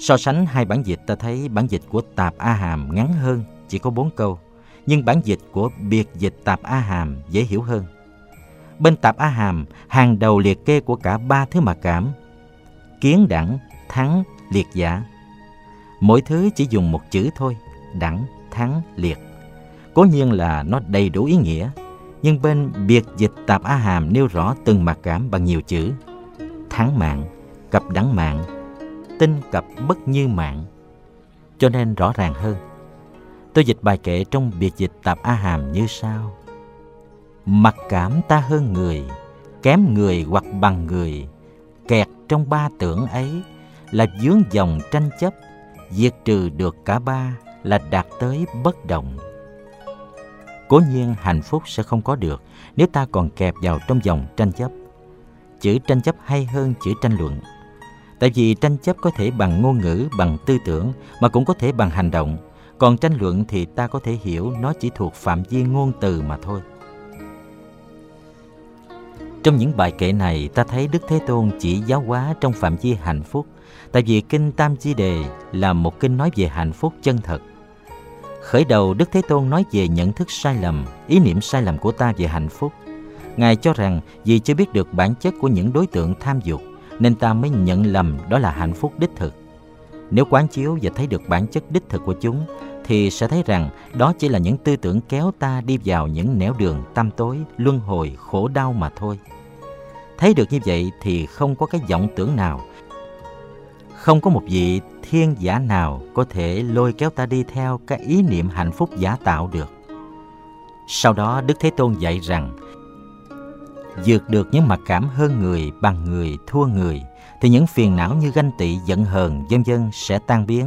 So sánh hai bản dịch ta thấy bản dịch của Tạp A Hàm ngắn hơn, chỉ có bốn câu, nhưng bản dịch của biệt dịch Tạp A Hàm dễ hiểu hơn. Bên Tạp A Hàm, hàng đầu liệt kê của cả ba thứ mà cảm, kiến đẳng, thắng, liệt giả. Mỗi thứ chỉ dùng một chữ thôi, đẳng, thắng, liệt. Cố nhiên là nó đầy đủ ý nghĩa, nhưng bên biệt dịch Tạp A Hàm nêu rõ từng mặc cảm bằng nhiều chữ. Thắng mạng, cập đẳng mạng, tinh cập bất như mạng. Cho nên rõ ràng hơn tôi dịch bài kệ trong biệt dịch tạp a hàm như sau. Mặc cảm ta hơn người kém người hoặc bằng người kẹt trong ba tưởng ấy là dướng dòng tranh chấp diệt trừ được cả ba là đạt tới bất động cố nhiên hạnh phúc sẽ không có được nếu ta còn kẹp vào trong dòng tranh chấp chữ tranh chấp hay hơn chữ tranh luận Tại vì tranh chấp có thể bằng ngôn ngữ, bằng tư tưởng, mà cũng có thể bằng hành động. Còn tranh luận thì ta có thể hiểu nó chỉ thuộc phạm vi ngôn từ mà thôi. Trong những bài kệ này, ta thấy Đức Thế Tôn chỉ giáo hóa trong phạm vi hạnh phúc, tại vì Kinh Tam Chi Đề là một kinh nói về hạnh phúc chân thật. Khởi đầu, Đức Thế Tôn nói về nhận thức sai lầm, ý niệm sai lầm của ta về hạnh phúc. Ngài cho rằng vì chưa biết được bản chất của những đối tượng tham dục, nên ta mới nhận lầm đó là hạnh phúc đích thực. Nếu quán chiếu và thấy được bản chất đích thực của chúng, thì sẽ thấy rằng đó chỉ là những tư tưởng kéo ta đi vào những nẻo đường tăm tối, luân hồi, khổ đau mà thôi. Thấy được như vậy thì không có cái vọng tưởng nào, không có một vị thiên giả nào có thể lôi kéo ta đi theo cái ý niệm hạnh phúc giả tạo được. Sau đó Đức Thế Tôn dạy rằng vượt được những mặc cảm hơn người, bằng người, thua người, thì những phiền não như ganh tị, giận hờn, vân vân sẽ tan biến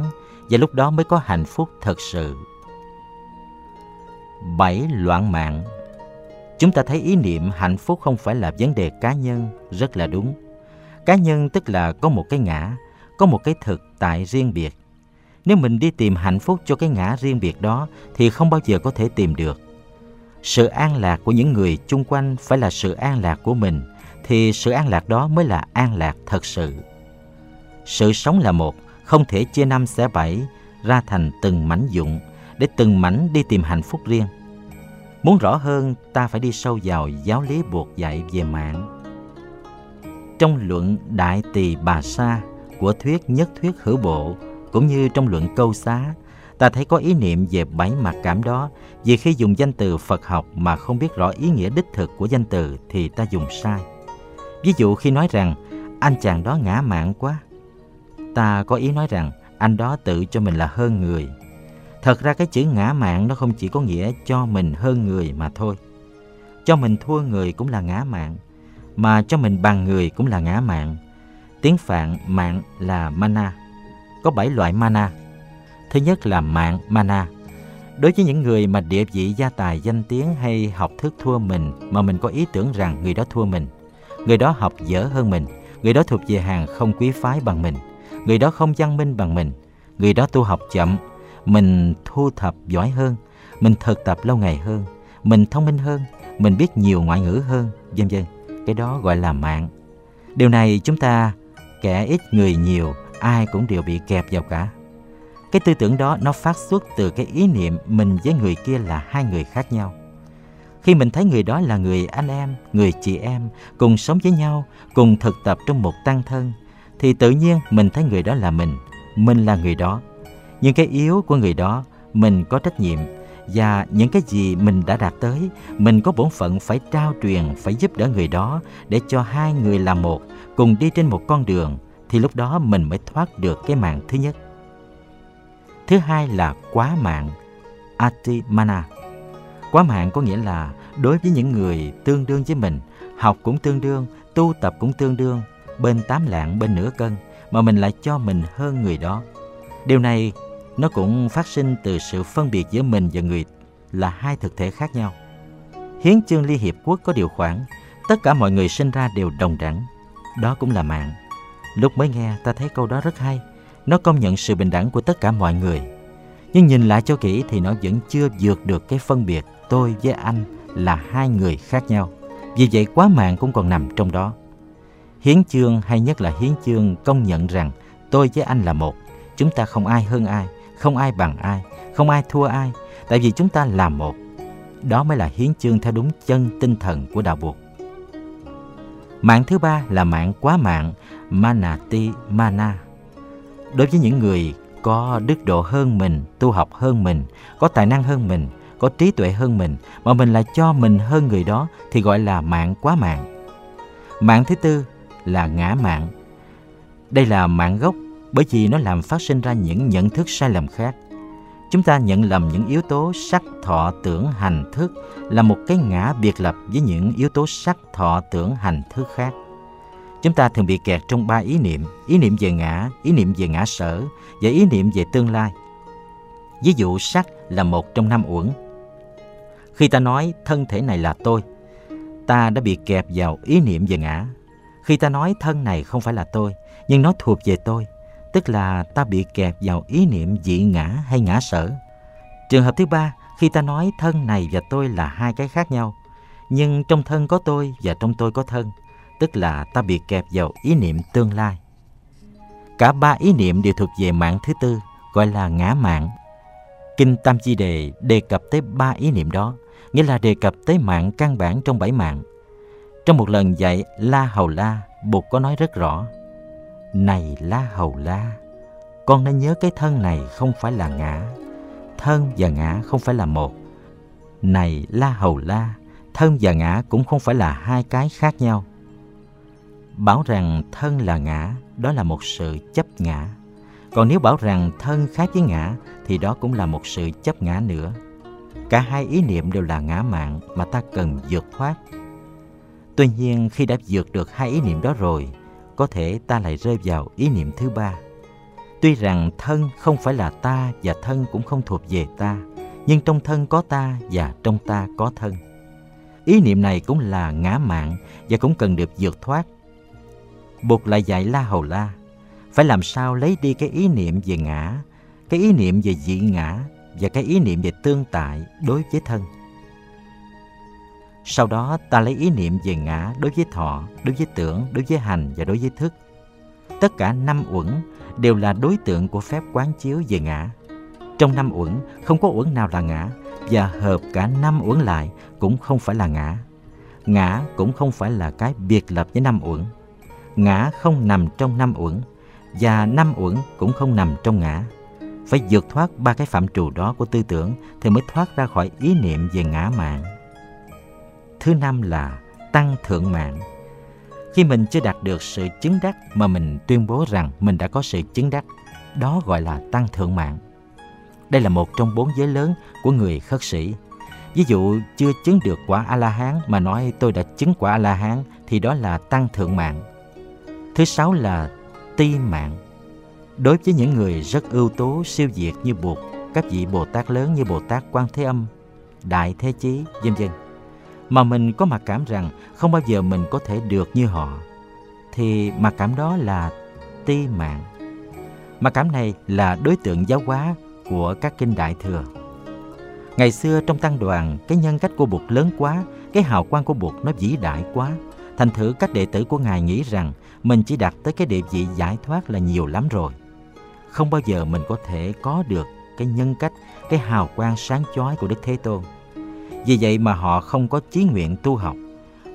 và lúc đó mới có hạnh phúc thật sự. Bảy loạn mạng Chúng ta thấy ý niệm hạnh phúc không phải là vấn đề cá nhân, rất là đúng. Cá nhân tức là có một cái ngã, có một cái thực tại riêng biệt. Nếu mình đi tìm hạnh phúc cho cái ngã riêng biệt đó, thì không bao giờ có thể tìm được. Sự an lạc của những người chung quanh phải là sự an lạc của mình, thì sự an lạc đó mới là an lạc thật sự. Sự sống là một, không thể chia năm xẻ bảy, ra thành từng mảnh dụng, để từng mảnh đi tìm hạnh phúc riêng. Muốn rõ hơn, ta phải đi sâu vào giáo lý buộc dạy về mạng. Trong luận đại tỳ bà sa của thuyết nhất thuyết hữu bộ cũng như trong luận câu xá ta thấy có ý niệm về bảy mặt cảm đó vì khi dùng danh từ Phật học mà không biết rõ ý nghĩa đích thực của danh từ thì ta dùng sai. Ví dụ khi nói rằng anh chàng đó ngã mạn quá, ta có ý nói rằng anh đó tự cho mình là hơn người. Thật ra cái chữ ngã mạn nó không chỉ có nghĩa cho mình hơn người mà thôi. Cho mình thua người cũng là ngã mạn, mà cho mình bằng người cũng là ngã mạn. Tiếng Phạn mạng là mana. Có bảy loại mana. Thứ nhất là mạng mana. Đối với những người mà địa vị gia tài danh tiếng hay học thức thua mình mà mình có ý tưởng rằng người đó thua mình, người đó học dở hơn mình, người đó thuộc về hàng không quý phái bằng mình, người đó không văn minh bằng mình, người đó tu học chậm, mình thu thập giỏi hơn, mình thực tập lâu ngày hơn, mình thông minh hơn, mình biết nhiều ngoại ngữ hơn, vân vân. Cái đó gọi là mạng. Điều này chúng ta kẻ ít người nhiều, ai cũng đều bị kẹp vào cả. Cái tư tưởng đó nó phát xuất từ cái ý niệm mình với người kia là hai người khác nhau. Khi mình thấy người đó là người anh em, người chị em, cùng sống với nhau, cùng thực tập trong một tăng thân, thì tự nhiên mình thấy người đó là mình, mình là người đó. Nhưng cái yếu của người đó, mình có trách nhiệm và những cái gì mình đã đạt tới, mình có bổn phận phải trao truyền, phải giúp đỡ người đó để cho hai người làm một, cùng đi trên một con đường, thì lúc đó mình mới thoát được cái mạng thứ nhất. Thứ hai là quá mạng, atimana. Quá mạng có nghĩa là đối với những người tương đương với mình, học cũng tương đương, tu tập cũng tương đương, bên tám lạng bên nửa cân, mà mình lại cho mình hơn người đó. Điều này nó cũng phát sinh từ sự phân biệt giữa mình và người là hai thực thể khác nhau. Hiến chương Liên Hiệp Quốc có điều khoản, tất cả mọi người sinh ra đều đồng đẳng. Đó cũng là mạng. Lúc mới nghe ta thấy câu đó rất hay, nó công nhận sự bình đẳng của tất cả mọi người. Nhưng nhìn lại cho kỹ thì nó vẫn chưa vượt được cái phân biệt tôi với anh là hai người khác nhau. Vì vậy quá mạng cũng còn nằm trong đó. Hiến chương hay nhất là hiến chương công nhận rằng tôi với anh là một. Chúng ta không ai hơn ai, không ai bằng ai, không ai thua ai, tại vì chúng ta là một. Đó mới là hiến chương theo đúng chân tinh thần của đạo Phật. Mạng thứ ba là mạng quá mạng, Manati Mana. Đối với những người có đức độ hơn mình, tu học hơn mình, có tài năng hơn mình, có trí tuệ hơn mình, mà mình lại cho mình hơn người đó thì gọi là mạng quá mạng. Mạng thứ tư là ngã mạng. Đây là mạng gốc bởi vì nó làm phát sinh ra những nhận thức sai lầm khác. Chúng ta nhận lầm những yếu tố sắc, thọ, tưởng, hành, thức là một cái ngã biệt lập với những yếu tố sắc, thọ, tưởng, hành, thức khác. Chúng ta thường bị kẹt trong ba ý niệm, ý niệm về ngã, ý niệm về ngã sở và ý niệm về tương lai. Ví dụ sắc là một trong năm uẩn. Khi ta nói thân thể này là tôi, ta đã bị kẹp vào ý niệm về ngã. Khi ta nói thân này không phải là tôi, nhưng nó thuộc về tôi, tức là ta bị kẹp vào ý niệm dị ngã hay ngã sở. Trường hợp thứ ba, khi ta nói thân này và tôi là hai cái khác nhau, nhưng trong thân có tôi và trong tôi có thân, tức là ta bị kẹp vào ý niệm tương lai. Cả ba ý niệm đều thuộc về mạng thứ tư, gọi là ngã mạng. Kinh Tam Chi Đề đề cập tới ba ý niệm đó, nghĩa là đề cập tới mạng căn bản trong bảy mạng. Trong một lần dạy La Hầu La, Bụt có nói rất rõ, này La Hầu La, con nên nhớ cái thân này không phải là ngã, thân và ngã không phải là một. Này La Hầu La, thân và ngã cũng không phải là hai cái khác nhau. Bảo rằng thân là ngã đó là một sự chấp ngã. Còn nếu bảo rằng thân khác với ngã thì đó cũng là một sự chấp ngã nữa. Cả hai ý niệm đều là ngã mạng mà ta cần vượt thoát. Tuy nhiên khi đã vượt được hai ý niệm đó rồi có thể ta lại rơi vào ý niệm thứ ba. Tuy rằng thân không phải là ta và thân cũng không thuộc về ta nhưng trong thân có ta và trong ta có thân. Ý niệm này cũng là ngã mạng và cũng cần được vượt thoát. Bụt lại dạy La Hầu La phải làm sao lấy đi cái ý niệm về ngã, cái ý niệm về dị ngã và cái ý niệm về tương tại đối với thân. Sau đó ta lấy ý niệm về ngã đối với thọ, đối với tưởng, đối với hành và đối với thức. Tất cả năm uẩn đều là đối tượng của phép quán chiếu về ngã. Trong năm uẩn không có uẩn nào là ngã và hợp cả năm uẩn lại cũng không phải là ngã. Ngã cũng không phải là cái biệt lập với năm uẩn ngã không nằm trong năm uẩn và năm uẩn cũng không nằm trong ngã. Phải vượt thoát ba cái phạm trù đó của tư tưởng thì mới thoát ra khỏi ý niệm về ngã mạng. Thứ năm là tăng thượng mạng. Khi mình chưa đạt được sự chứng đắc mà mình tuyên bố rằng mình đã có sự chứng đắc, đó gọi là tăng thượng mạng. Đây là một trong bốn giới lớn của người khất sĩ. Ví dụ chưa chứng được quả A-la-hán mà nói tôi đã chứng quả A-la-hán thì đó là tăng thượng mạng. Thứ sáu là ti mạng. Đối với những người rất ưu tú siêu việt như Bụt, các vị Bồ Tát lớn như Bồ Tát Quan Thế Âm, Đại Thế Chí, vân vân mà mình có mặc cảm rằng không bao giờ mình có thể được như họ. Thì mặc cảm đó là ti mạng. Mặc cảm này là đối tượng giáo hóa của các kinh đại thừa. Ngày xưa trong tăng đoàn, cái nhân cách của bụt lớn quá, cái hào quang của bụt nó vĩ đại quá. Thành thử các đệ tử của ngài nghĩ rằng mình chỉ đạt tới cái địa vị giải thoát là nhiều lắm rồi. Không bao giờ mình có thể có được cái nhân cách, cái hào quang sáng chói của đức thế tôn vì vậy mà họ không có chí nguyện tu học.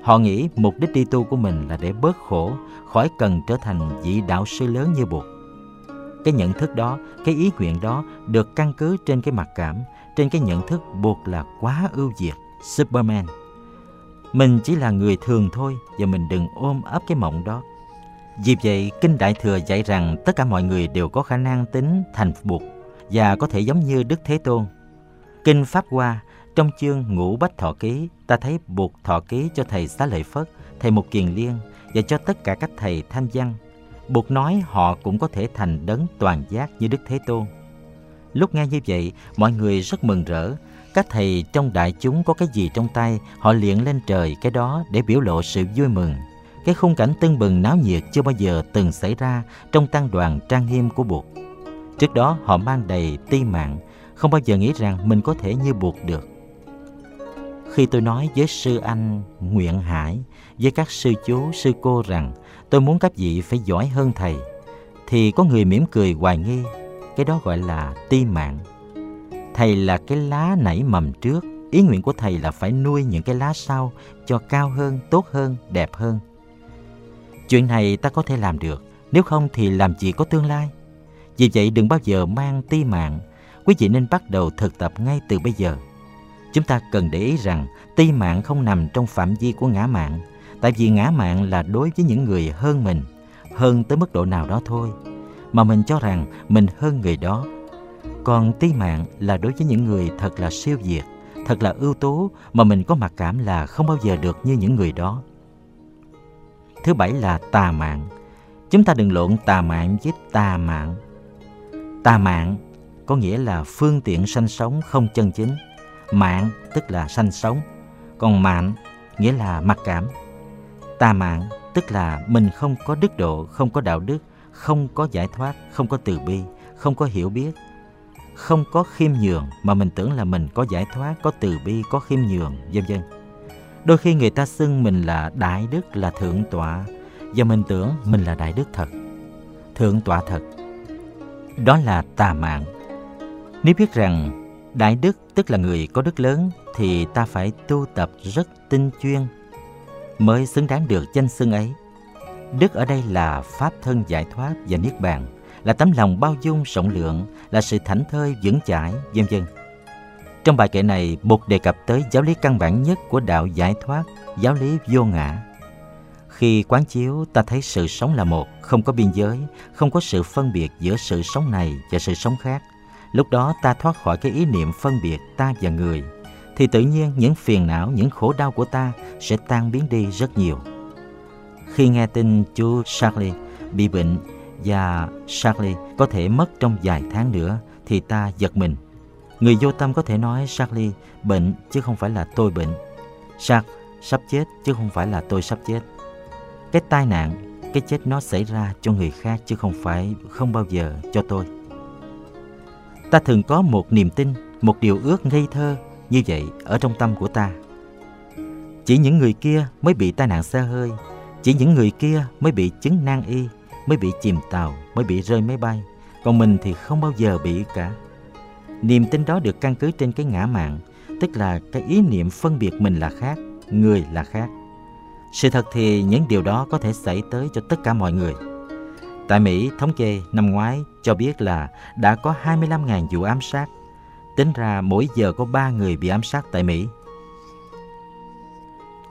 Họ nghĩ mục đích đi tu của mình là để bớt khổ, khỏi cần trở thành vị đạo sư lớn như Bụt. Cái nhận thức đó, cái ý nguyện đó được căn cứ trên cái mặc cảm, trên cái nhận thức Bụt là quá ưu việt, Superman. Mình chỉ là người thường thôi và mình đừng ôm ấp cái mộng đó. Vì vậy, Kinh Đại Thừa dạy rằng tất cả mọi người đều có khả năng tính thành Bụt và có thể giống như Đức Thế Tôn. Kinh Pháp Hoa trong chương Ngũ Bách Thọ Ký, ta thấy buộc thọ ký cho thầy Xá Lợi Phất, thầy Mục Kiền Liên và cho tất cả các thầy thanh văn. Buộc nói họ cũng có thể thành đấng toàn giác như Đức Thế Tôn. Lúc nghe như vậy, mọi người rất mừng rỡ. Các thầy trong đại chúng có cái gì trong tay, họ liền lên trời cái đó để biểu lộ sự vui mừng. Cái khung cảnh tưng bừng náo nhiệt chưa bao giờ từng xảy ra trong tăng đoàn trang nghiêm của buộc Trước đó họ mang đầy ti mạng, không bao giờ nghĩ rằng mình có thể như buộc được. Khi tôi nói với sư anh Nguyện Hải, với các sư chú, sư cô rằng tôi muốn các vị phải giỏi hơn thầy, thì có người mỉm cười hoài nghi, cái đó gọi là ti mạng. Thầy là cái lá nảy mầm trước, ý nguyện của thầy là phải nuôi những cái lá sau cho cao hơn, tốt hơn, đẹp hơn. Chuyện này ta có thể làm được, nếu không thì làm gì có tương lai. Vì vậy đừng bao giờ mang ti mạng, quý vị nên bắt đầu thực tập ngay từ bây giờ. Chúng ta cần để ý rằng ti mạng không nằm trong phạm vi của ngã mạng, tại vì ngã mạng là đối với những người hơn mình, hơn tới mức độ nào đó thôi, mà mình cho rằng mình hơn người đó. Còn ti mạng là đối với những người thật là siêu việt, thật là ưu tú mà mình có mặc cảm là không bao giờ được như những người đó. Thứ bảy là tà mạng. Chúng ta đừng lộn tà mạng với tà mạng. Tà mạng có nghĩa là phương tiện sanh sống không chân chính Mạng tức là sanh sống, còn mạng nghĩa là mặc cảm. Tà mạng tức là mình không có đức độ, không có đạo đức, không có giải thoát, không có từ bi, không có hiểu biết, không có khiêm nhường mà mình tưởng là mình có giải thoát, có từ bi, có khiêm nhường, vân vân. Đôi khi người ta xưng mình là đại đức, là thượng tọa và mình tưởng mình là đại đức thật, thượng tọa thật. Đó là tà mạng. Nếu biết rằng Đại đức tức là người có đức lớn thì ta phải tu tập rất tinh chuyên mới xứng đáng được danh xưng ấy. Đức ở đây là pháp thân giải thoát và niết bàn, là tấm lòng bao dung rộng lượng, là sự thảnh thơi vững chãi, vân vân. Trong bài kệ này, Bụt đề cập tới giáo lý căn bản nhất của đạo giải thoát, giáo lý vô ngã. Khi quán chiếu, ta thấy sự sống là một, không có biên giới, không có sự phân biệt giữa sự sống này và sự sống khác lúc đó ta thoát khỏi cái ý niệm phân biệt ta và người, thì tự nhiên những phiền não, những khổ đau của ta sẽ tan biến đi rất nhiều. Khi nghe tin chú Charlie bị bệnh và Charlie có thể mất trong vài tháng nữa thì ta giật mình. Người vô tâm có thể nói Charlie bệnh chứ không phải là tôi bệnh. Charles sắp chết chứ không phải là tôi sắp chết. Cái tai nạn, cái chết nó xảy ra cho người khác chứ không phải không bao giờ cho tôi ta thường có một niềm tin, một điều ước ngây thơ như vậy ở trong tâm của ta. Chỉ những người kia mới bị tai nạn xe hơi, chỉ những người kia mới bị chứng nan y, mới bị chìm tàu, mới bị rơi máy bay. Còn mình thì không bao giờ bị cả. Niềm tin đó được căn cứ trên cái ngã mạng, tức là cái ý niệm phân biệt mình là khác, người là khác. Sự thật thì những điều đó có thể xảy tới cho tất cả mọi người. Tại Mỹ, thống kê năm ngoái cho biết là đã có 25.000 vụ ám sát. Tính ra mỗi giờ có 3 người bị ám sát tại Mỹ.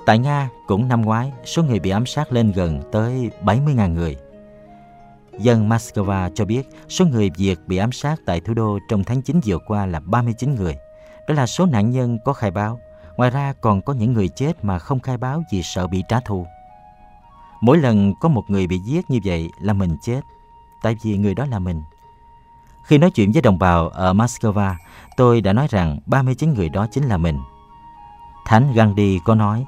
Tại Nga cũng năm ngoái, số người bị ám sát lên gần tới 70.000 người. Dân Moscow cho biết số người Việt bị ám sát tại thủ đô trong tháng 9 vừa qua là 39 người. Đó là số nạn nhân có khai báo. Ngoài ra còn có những người chết mà không khai báo vì sợ bị trả thù. Mỗi lần có một người bị giết như vậy là mình chết, tại vì người đó là mình. Khi nói chuyện với đồng bào ở Moscow, tôi đã nói rằng 39 người đó chính là mình. Thánh Gandhi có nói,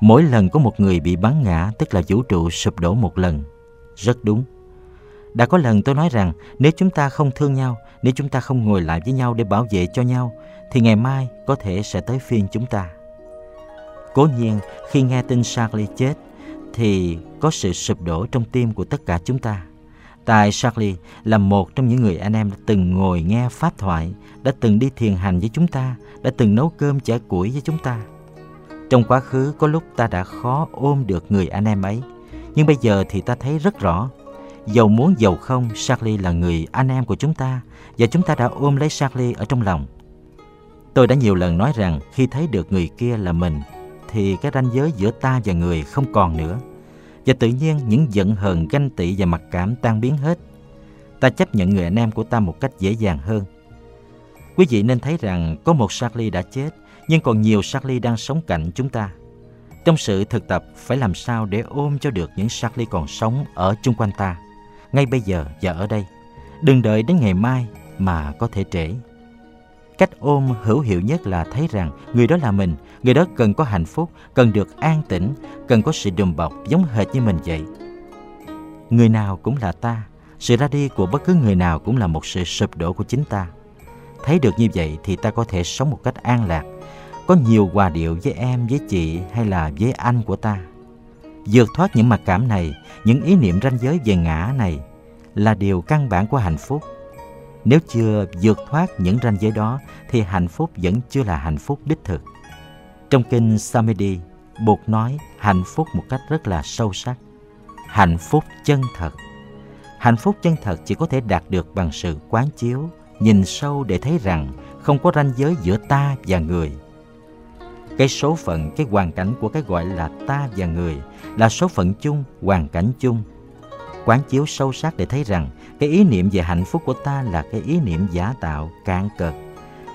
mỗi lần có một người bị bắn ngã tức là vũ trụ sụp đổ một lần. Rất đúng. Đã có lần tôi nói rằng nếu chúng ta không thương nhau, nếu chúng ta không ngồi lại với nhau để bảo vệ cho nhau, thì ngày mai có thể sẽ tới phiên chúng ta. Cố nhiên, khi nghe tin Charlie chết, thì có sự sụp đổ trong tim của tất cả chúng ta. Tại Charlie là một trong những người anh em đã từng ngồi nghe pháp thoại, đã từng đi thiền hành với chúng ta, đã từng nấu cơm chả củi với chúng ta. Trong quá khứ có lúc ta đã khó ôm được người anh em ấy, nhưng bây giờ thì ta thấy rất rõ. Dầu muốn dầu không, Charlie là người anh em của chúng ta và chúng ta đã ôm lấy Charlie ở trong lòng. Tôi đã nhiều lần nói rằng khi thấy được người kia là mình thì cái ranh giới giữa ta và người không còn nữa. Và tự nhiên những giận hờn, ganh tị và mặc cảm tan biến hết. Ta chấp nhận người anh em của ta một cách dễ dàng hơn. Quý vị nên thấy rằng có một Charlie đã chết, nhưng còn nhiều Charlie đang sống cạnh chúng ta. Trong sự thực tập phải làm sao để ôm cho được những Charlie còn sống ở chung quanh ta, ngay bây giờ và ở đây. Đừng đợi đến ngày mai mà có thể trễ. Cách ôm hữu hiệu nhất là thấy rằng người đó là mình, người đó cần có hạnh phúc, cần được an tĩnh, cần có sự đùm bọc giống hệt như mình vậy. Người nào cũng là ta, sự ra đi của bất cứ người nào cũng là một sự sụp đổ của chính ta. Thấy được như vậy thì ta có thể sống một cách an lạc, có nhiều hòa điệu với em, với chị hay là với anh của ta. Vượt thoát những mặc cảm này, những ý niệm ranh giới về ngã này là điều căn bản của hạnh phúc nếu chưa vượt thoát những ranh giới đó thì hạnh phúc vẫn chưa là hạnh phúc đích thực. Trong kinh Samedi, Bụt nói hạnh phúc một cách rất là sâu sắc. Hạnh phúc chân thật. Hạnh phúc chân thật chỉ có thể đạt được bằng sự quán chiếu, nhìn sâu để thấy rằng không có ranh giới giữa ta và người. Cái số phận, cái hoàn cảnh của cái gọi là ta và người là số phận chung, hoàn cảnh chung. Quán chiếu sâu sắc để thấy rằng cái ý niệm về hạnh phúc của ta là cái ý niệm giả tạo, cạn cợt.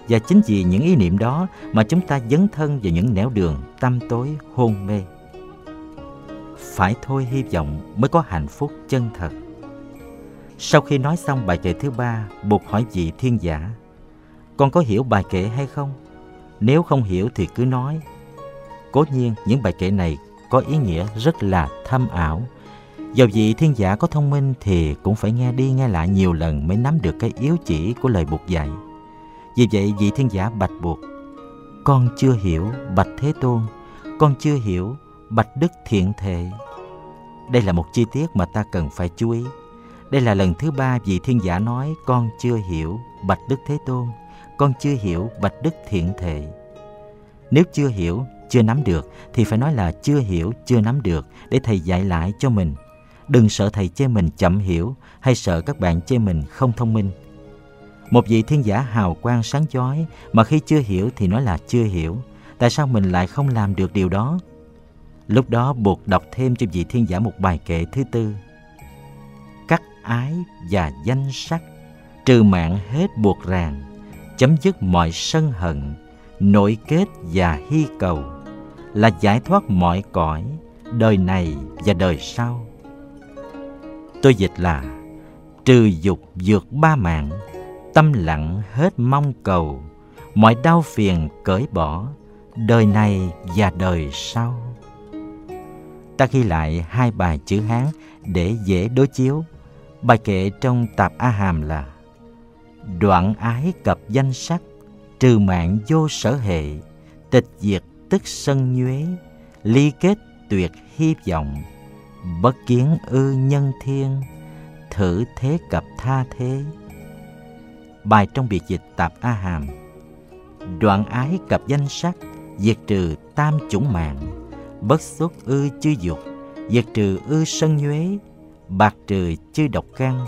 Và chính vì những ý niệm đó mà chúng ta dấn thân vào những nẻo đường tăm tối, hôn mê. Phải thôi hy vọng mới có hạnh phúc chân thật. Sau khi nói xong bài kệ thứ ba, Bụt hỏi vị thiên giả, con có hiểu bài kệ hay không? Nếu không hiểu thì cứ nói. Cố nhiên, những bài kệ này có ý nghĩa rất là thâm ảo, Dầu vị thiên giả có thông minh thì cũng phải nghe đi nghe lại nhiều lần mới nắm được cái yếu chỉ của lời buộc dạy. Vì vậy vị thiên giả bạch buộc, con chưa hiểu bạch Thế Tôn, con chưa hiểu bạch Đức Thiện Thệ. Đây là một chi tiết mà ta cần phải chú ý. Đây là lần thứ ba vị thiên giả nói con chưa hiểu bạch Đức Thế Tôn, con chưa hiểu bạch Đức Thiện Thệ. Nếu chưa hiểu, chưa nắm được thì phải nói là chưa hiểu, chưa nắm được để thầy dạy lại cho mình Đừng sợ thầy chê mình chậm hiểu hay sợ các bạn chê mình không thông minh. Một vị thiên giả hào quang sáng chói mà khi chưa hiểu thì nói là chưa hiểu. Tại sao mình lại không làm được điều đó? Lúc đó buộc đọc thêm cho vị thiên giả một bài kệ thứ tư. Cắt ái và danh sắc, trừ mạng hết buộc ràng, chấm dứt mọi sân hận, nội kết và hy cầu, là giải thoát mọi cõi, đời này và đời sau. Tôi dịch là Trừ dục vượt ba mạng Tâm lặng hết mong cầu. Mọi đau phiền cởi bỏ, Đời này và đời sau. Ta ghi lại hai bài chữ Hán để dễ đối chiếu. Bài kệ trong tạp A Hàm là, Đoạn ái cập danh sắc, Trừ mạng vô sở hệ, Tịch diệt tức sân nhuế, Ly kết tuyệt hy vọng, bất kiến ư nhân thiên, thử thế cập tha thế bài trong biệt dịch tạp a hàm đoạn ái cập danh sắc, diệt trừ tam chủng mạng, bất xuất ư chư dục, diệt trừ ư sân nhuế, bạc trừ chư độc căn,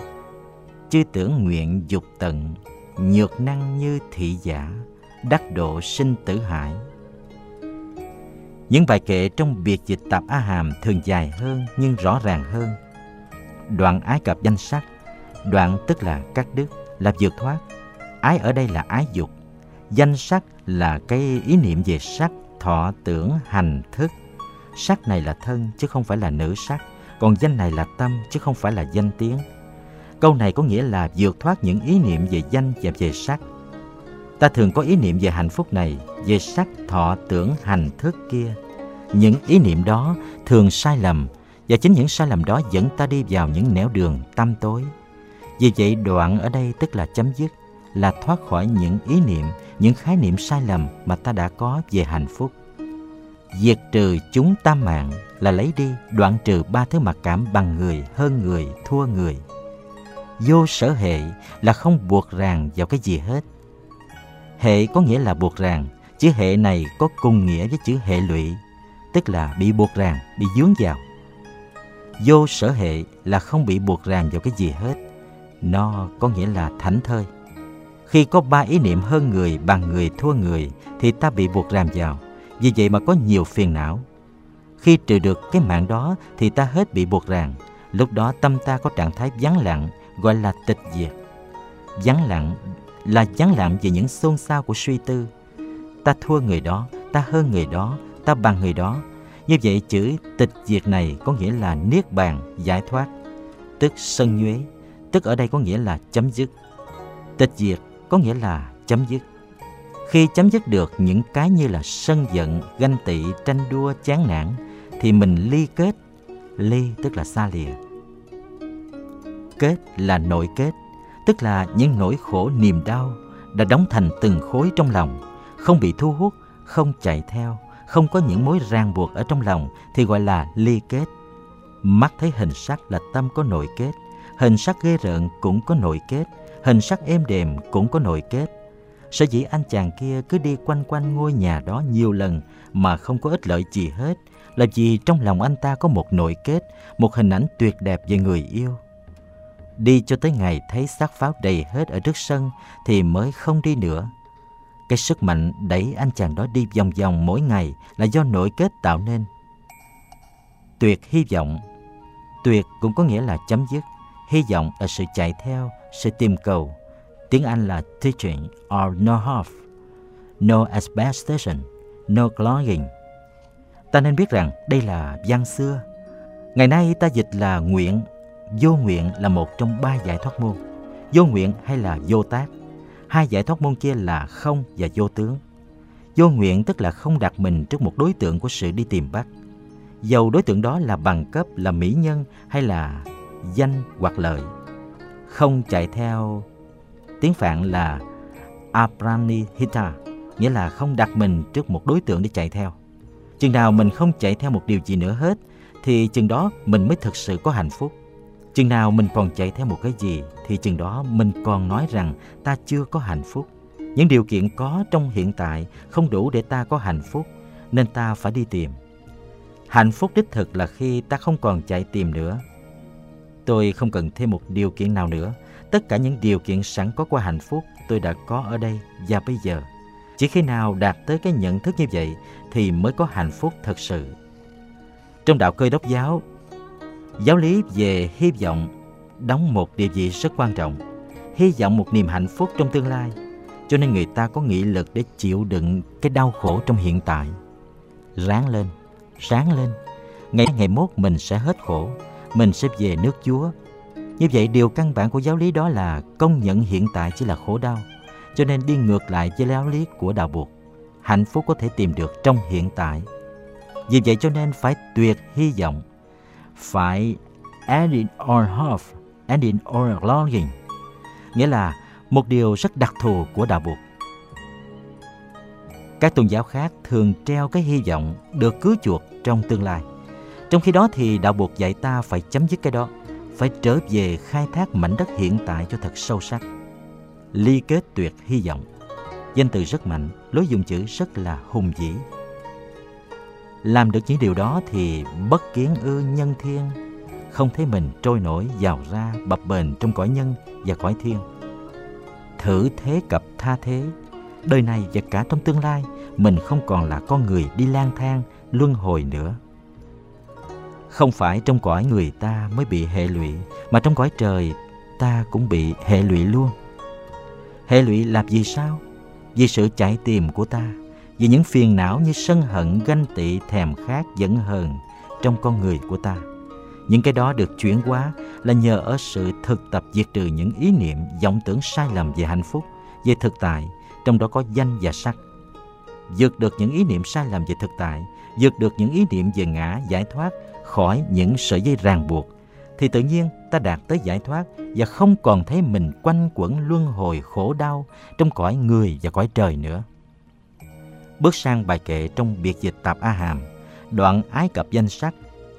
chư tưởng nguyện dục tận, nhược năng như thị giả, đắc độ sinh tử hải những bài kệ trong biệt dịch tạp A Hàm thường dài hơn nhưng rõ ràng hơn. đoạn ái cập danh sắc. Đoạn tức là các đức là vượt thoát. Ái ở đây là ái dục. Danh sắc là cái ý niệm về sắc, thọ, tưởng, hành, thức. Sắc này là thân chứ không phải là nữ sắc. Còn danh này là tâm chứ không phải là danh tiếng. Câu này có nghĩa là vượt thoát những ý niệm về danh và về sắc. Ta thường có ý niệm về hạnh phúc này, về sắc, thọ, tưởng, hành, thức kia. Những ý niệm đó thường sai lầm và chính những sai lầm đó dẫn ta đi vào những nẻo đường tăm tối. Vì vậy đoạn ở đây tức là chấm dứt, là thoát khỏi những ý niệm, những khái niệm sai lầm mà ta đã có về hạnh phúc. Diệt trừ chúng ta mạng là lấy đi, đoạn trừ ba thứ mặc cảm bằng người, hơn người, thua người. Vô sở hệ là không buộc ràng vào cái gì hết. Hệ có nghĩa là buộc ràng, chữ hệ này có cùng nghĩa với chữ hệ lụy, tức là bị buộc ràng, bị dướng vào. Vô sở hệ là không bị buộc ràng vào cái gì hết no có nghĩa là thảnh thơi. Khi có ba ý niệm hơn người, bằng người, thua người thì ta bị buộc ràng vào. Vì vậy mà có nhiều phiền não. Khi trừ được cái mạng đó thì ta hết bị buộc ràng. Lúc đó tâm ta có trạng thái vắng lặng gọi là tịch diệt. Vắng lặng là vắng lặng về những xôn xao của suy tư. Ta thua người đó, ta hơn người đó, ta bằng người đó. Như vậy chữ tịch diệt này có nghĩa là niết bàn, giải thoát, tức sân nhuế, tức ở đây có nghĩa là chấm dứt. Tịch diệt có nghĩa là chấm dứt. Khi chấm dứt được những cái như là sân giận, ganh tị, tranh đua, chán nản, thì mình ly kết. Ly tức là xa lìa. Kết là nội kết, tức là những nỗi khổ niềm đau đã đóng thành từng khối trong lòng, không bị thu hút, không chạy theo, không có những mối ràng buộc ở trong lòng thì gọi là ly kết. Mắt thấy hình sắc là tâm có nội kết, hình sắc ghê rợn cũng có nội kết, hình sắc êm đềm cũng có nội kết. Sở dĩ anh chàng kia cứ đi quanh quanh ngôi nhà đó nhiều lần mà không có ích lợi gì hết là vì trong lòng anh ta có một nội kết, một hình ảnh tuyệt đẹp về người yêu. Đi cho tới ngày thấy xác pháo đầy hết ở trước sân thì mới không đi nữa. Cái sức mạnh đẩy anh chàng đó đi vòng vòng mỗi ngày là do nội kết tạo nên. Tuyệt hy vọng Tuyệt cũng có nghĩa là chấm dứt. Hy vọng ở sự chạy theo, sự tìm cầu. Tiếng Anh là teaching or no half. No expectation, no longing. Ta nên biết rằng đây là văn xưa. Ngày nay ta dịch là nguyện. Vô nguyện là một trong ba giải thoát môn. Vô nguyện hay là vô tác Hai giải thoát môn kia là không và vô tướng. Vô nguyện tức là không đặt mình trước một đối tượng của sự đi tìm bắt. Dầu đối tượng đó là bằng cấp, là mỹ nhân hay là danh hoặc lợi. Không chạy theo tiếng Phạn là apranihita, nghĩa là không đặt mình trước một đối tượng để chạy theo. Chừng nào mình không chạy theo một điều gì nữa hết, thì chừng đó mình mới thực sự có hạnh phúc. Chừng nào mình còn chạy theo một cái gì thì chừng đó mình còn nói rằng ta chưa có hạnh phúc. Những điều kiện có trong hiện tại không đủ để ta có hạnh phúc nên ta phải đi tìm. Hạnh phúc đích thực là khi ta không còn chạy tìm nữa. Tôi không cần thêm một điều kiện nào nữa. Tất cả những điều kiện sẵn có của hạnh phúc tôi đã có ở đây và bây giờ. Chỉ khi nào đạt tới cái nhận thức như vậy thì mới có hạnh phúc thật sự. Trong đạo cơ đốc giáo Giáo lý về hy vọng đóng một địa vị rất quan trọng. Hy vọng một niềm hạnh phúc trong tương lai, cho nên người ta có nghị lực để chịu đựng cái đau khổ trong hiện tại. Ráng lên, ráng lên. Ngày ngày mốt mình sẽ hết khổ, mình sẽ về nước Chúa. Như vậy điều căn bản của giáo lý đó là công nhận hiện tại chỉ là khổ đau, cho nên đi ngược lại với giáo lý của đạo buộc. Hạnh phúc có thể tìm được trong hiện tại. Vì vậy cho nên phải tuyệt hy vọng phải add in or hope add in or longing, nghĩa là một điều rất đặc thù của đạo buộc. Các tôn giáo khác thường treo cái hy vọng được cứu chuộc trong tương lai. Trong khi đó thì đạo buộc dạy ta phải chấm dứt cái đó, phải trở về khai thác mảnh đất hiện tại cho thật sâu sắc. Ly kết tuyệt hy vọng. Danh từ rất mạnh, lối dùng chữ rất là hùng dĩ làm được những điều đó thì bất kiến ư nhân thiên, không thấy mình trôi nổi giàu ra bập bềnh trong cõi nhân và cõi thiên. Thử thế cập tha thế, đời này và cả trong tương lai, mình không còn là con người đi lang thang, luân hồi nữa. Không phải trong cõi người ta mới bị hệ lụy, mà trong cõi trời ta cũng bị hệ lụy luôn. Hệ lụy làm gì sao? Vì sự chạy tìm của ta, vì những phiền não như sân hận, ganh tị, thèm khát, giận hờn trong con người của ta. Những cái đó được chuyển hóa là nhờ ở sự thực tập diệt trừ những ý niệm, vọng tưởng sai lầm về hạnh phúc, về thực tại, trong đó có danh và sắc. Vượt được những ý niệm sai lầm về thực tại, vượt được những ý niệm về ngã, giải thoát khỏi những sợi dây ràng buộc, thì tự nhiên ta đạt tới giải thoát và không còn thấy mình quanh quẩn luân hồi khổ đau trong cõi người và cõi trời nữa. Bước sang bài kệ trong biệt dịch tạp A Hàm, đoạn ái cập danh sắc,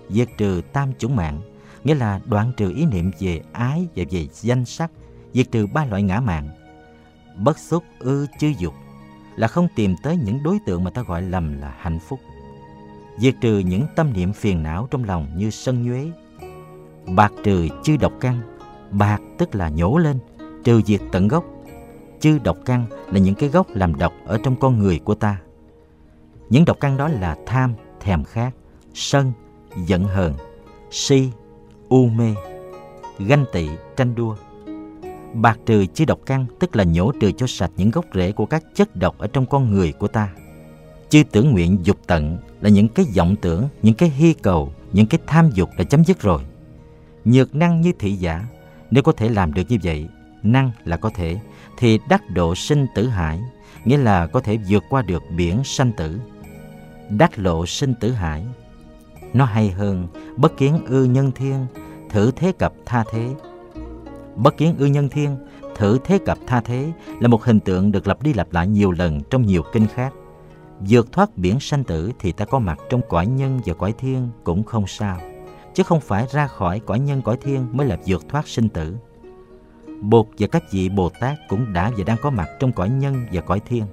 diệt trừ tam chủng mạng, nghĩa là đoạn trừ ý niệm về ái và về danh sắc, diệt trừ ba loại ngã mạng. Bất xúc ư chư dục là không tìm tới những đối tượng mà ta gọi lầm là hạnh phúc. Diệt trừ những tâm niệm phiền não trong lòng như sân nhuế, bạc trừ chư độc căn bạc tức là nhổ lên trừ diệt tận gốc. Chư độc căn là những cái gốc làm độc ở trong con người của ta. Những độc căn đó là tham thèm khát sân giận hờn si u mê ganh tị tranh đua. Bạc trừ chư độc căn tức là nhổ trừ cho sạch những gốc rễ của các chất độc ở trong con người của ta chư tưởng nguyện dục tận là những cái vọng tưởng những cái hy cầu những cái tham dục đã chấm dứt rồi nhược năng như thị giả. Nếu có thể làm được như vậy, năng là có thể, thì đắc độ sinh tử hải, nghĩa là có thể vượt qua được biển sanh tử. Đắc lộ sinh tử hải, nó hay hơn bất kiến ư nhân thiên, thử thế cập tha thế. Bất kiến ư nhân thiên, thử thế cập tha thế là một hình tượng được lặp đi lặp lại nhiều lần trong nhiều kinh khác. Vượt thoát biển sanh tử thì ta có mặt trong cõi nhân và cõi thiên cũng không sao chứ không phải ra khỏi cõi nhân cõi thiên mới là vượt thoát sinh tử. Bụt và các vị Bồ Tát cũng đã và đang có mặt trong cõi nhân và cõi thiên.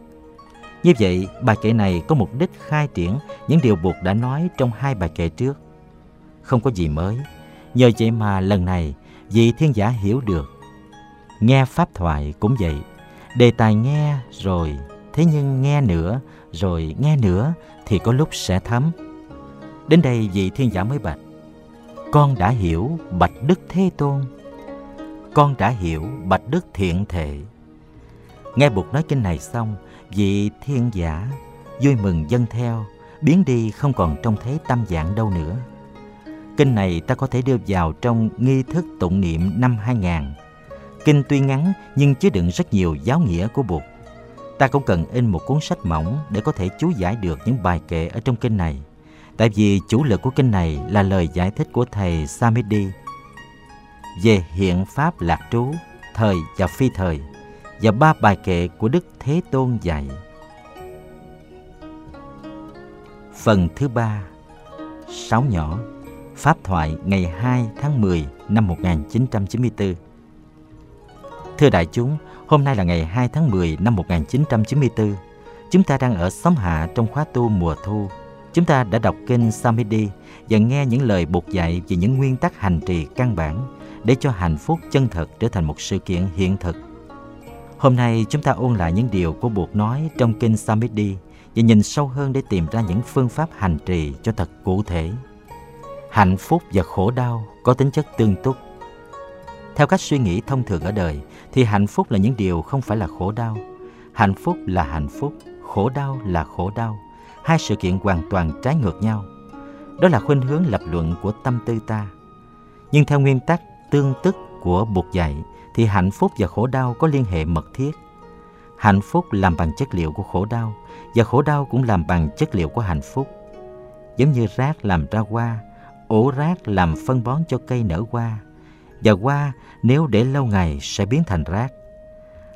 Như vậy, bài kệ này có mục đích khai triển những điều Bụt đã nói trong hai bài kệ trước. Không có gì mới, nhờ vậy mà lần này vị thiên giả hiểu được. Nghe pháp thoại cũng vậy, đề tài nghe rồi, thế nhưng nghe nữa, rồi nghe nữa thì có lúc sẽ thấm. Đến đây vị thiên giả mới bạch, con đã hiểu bạch đức thế tôn. Con đã hiểu bạch đức thiện thệ. Nghe bụt nói kinh này xong, vị thiên giả vui mừng dân theo, biến đi không còn trông thấy tâm dạng đâu nữa. Kinh này ta có thể đưa vào trong nghi thức tụng niệm năm 2000 kinh tuy ngắn nhưng chứa đựng rất nhiều giáo nghĩa của bụt ta cũng cần in một cuốn sách mỏng để có thể chú giải được những bài kệ ở trong kinh này. Tại vì chủ lực của kinh này là lời giải thích của thầy Samedi. Về hiện pháp lạc trú, thời và phi thời và ba bài kệ của Đức Thế Tôn dạy. Phần thứ ba Sáu nhỏ Pháp thoại ngày 2 tháng 10 năm 1994 Thưa đại chúng, hôm nay là ngày 2 tháng 10 năm 1994. Chúng ta đang ở xóm hạ trong khóa tu mùa thu Chúng ta đã đọc kinh Samedi và nghe những lời buộc dạy về những nguyên tắc hành trì căn bản để cho hạnh phúc chân thật trở thành một sự kiện hiện thực. Hôm nay chúng ta ôn lại những điều của buộc nói trong kinh Samedi và nhìn sâu hơn để tìm ra những phương pháp hành trì cho thật cụ thể. Hạnh phúc và khổ đau có tính chất tương túc. Theo cách suy nghĩ thông thường ở đời thì hạnh phúc là những điều không phải là khổ đau. Hạnh phúc là hạnh phúc, khổ đau là khổ đau hai sự kiện hoàn toàn trái ngược nhau. Đó là khuynh hướng lập luận của tâm tư ta. Nhưng theo nguyên tắc tương tức của buộc dạy thì hạnh phúc và khổ đau có liên hệ mật thiết. Hạnh phúc làm bằng chất liệu của khổ đau và khổ đau cũng làm bằng chất liệu của hạnh phúc. Giống như rác làm ra hoa, ổ rác làm phân bón cho cây nở hoa và hoa nếu để lâu ngày sẽ biến thành rác.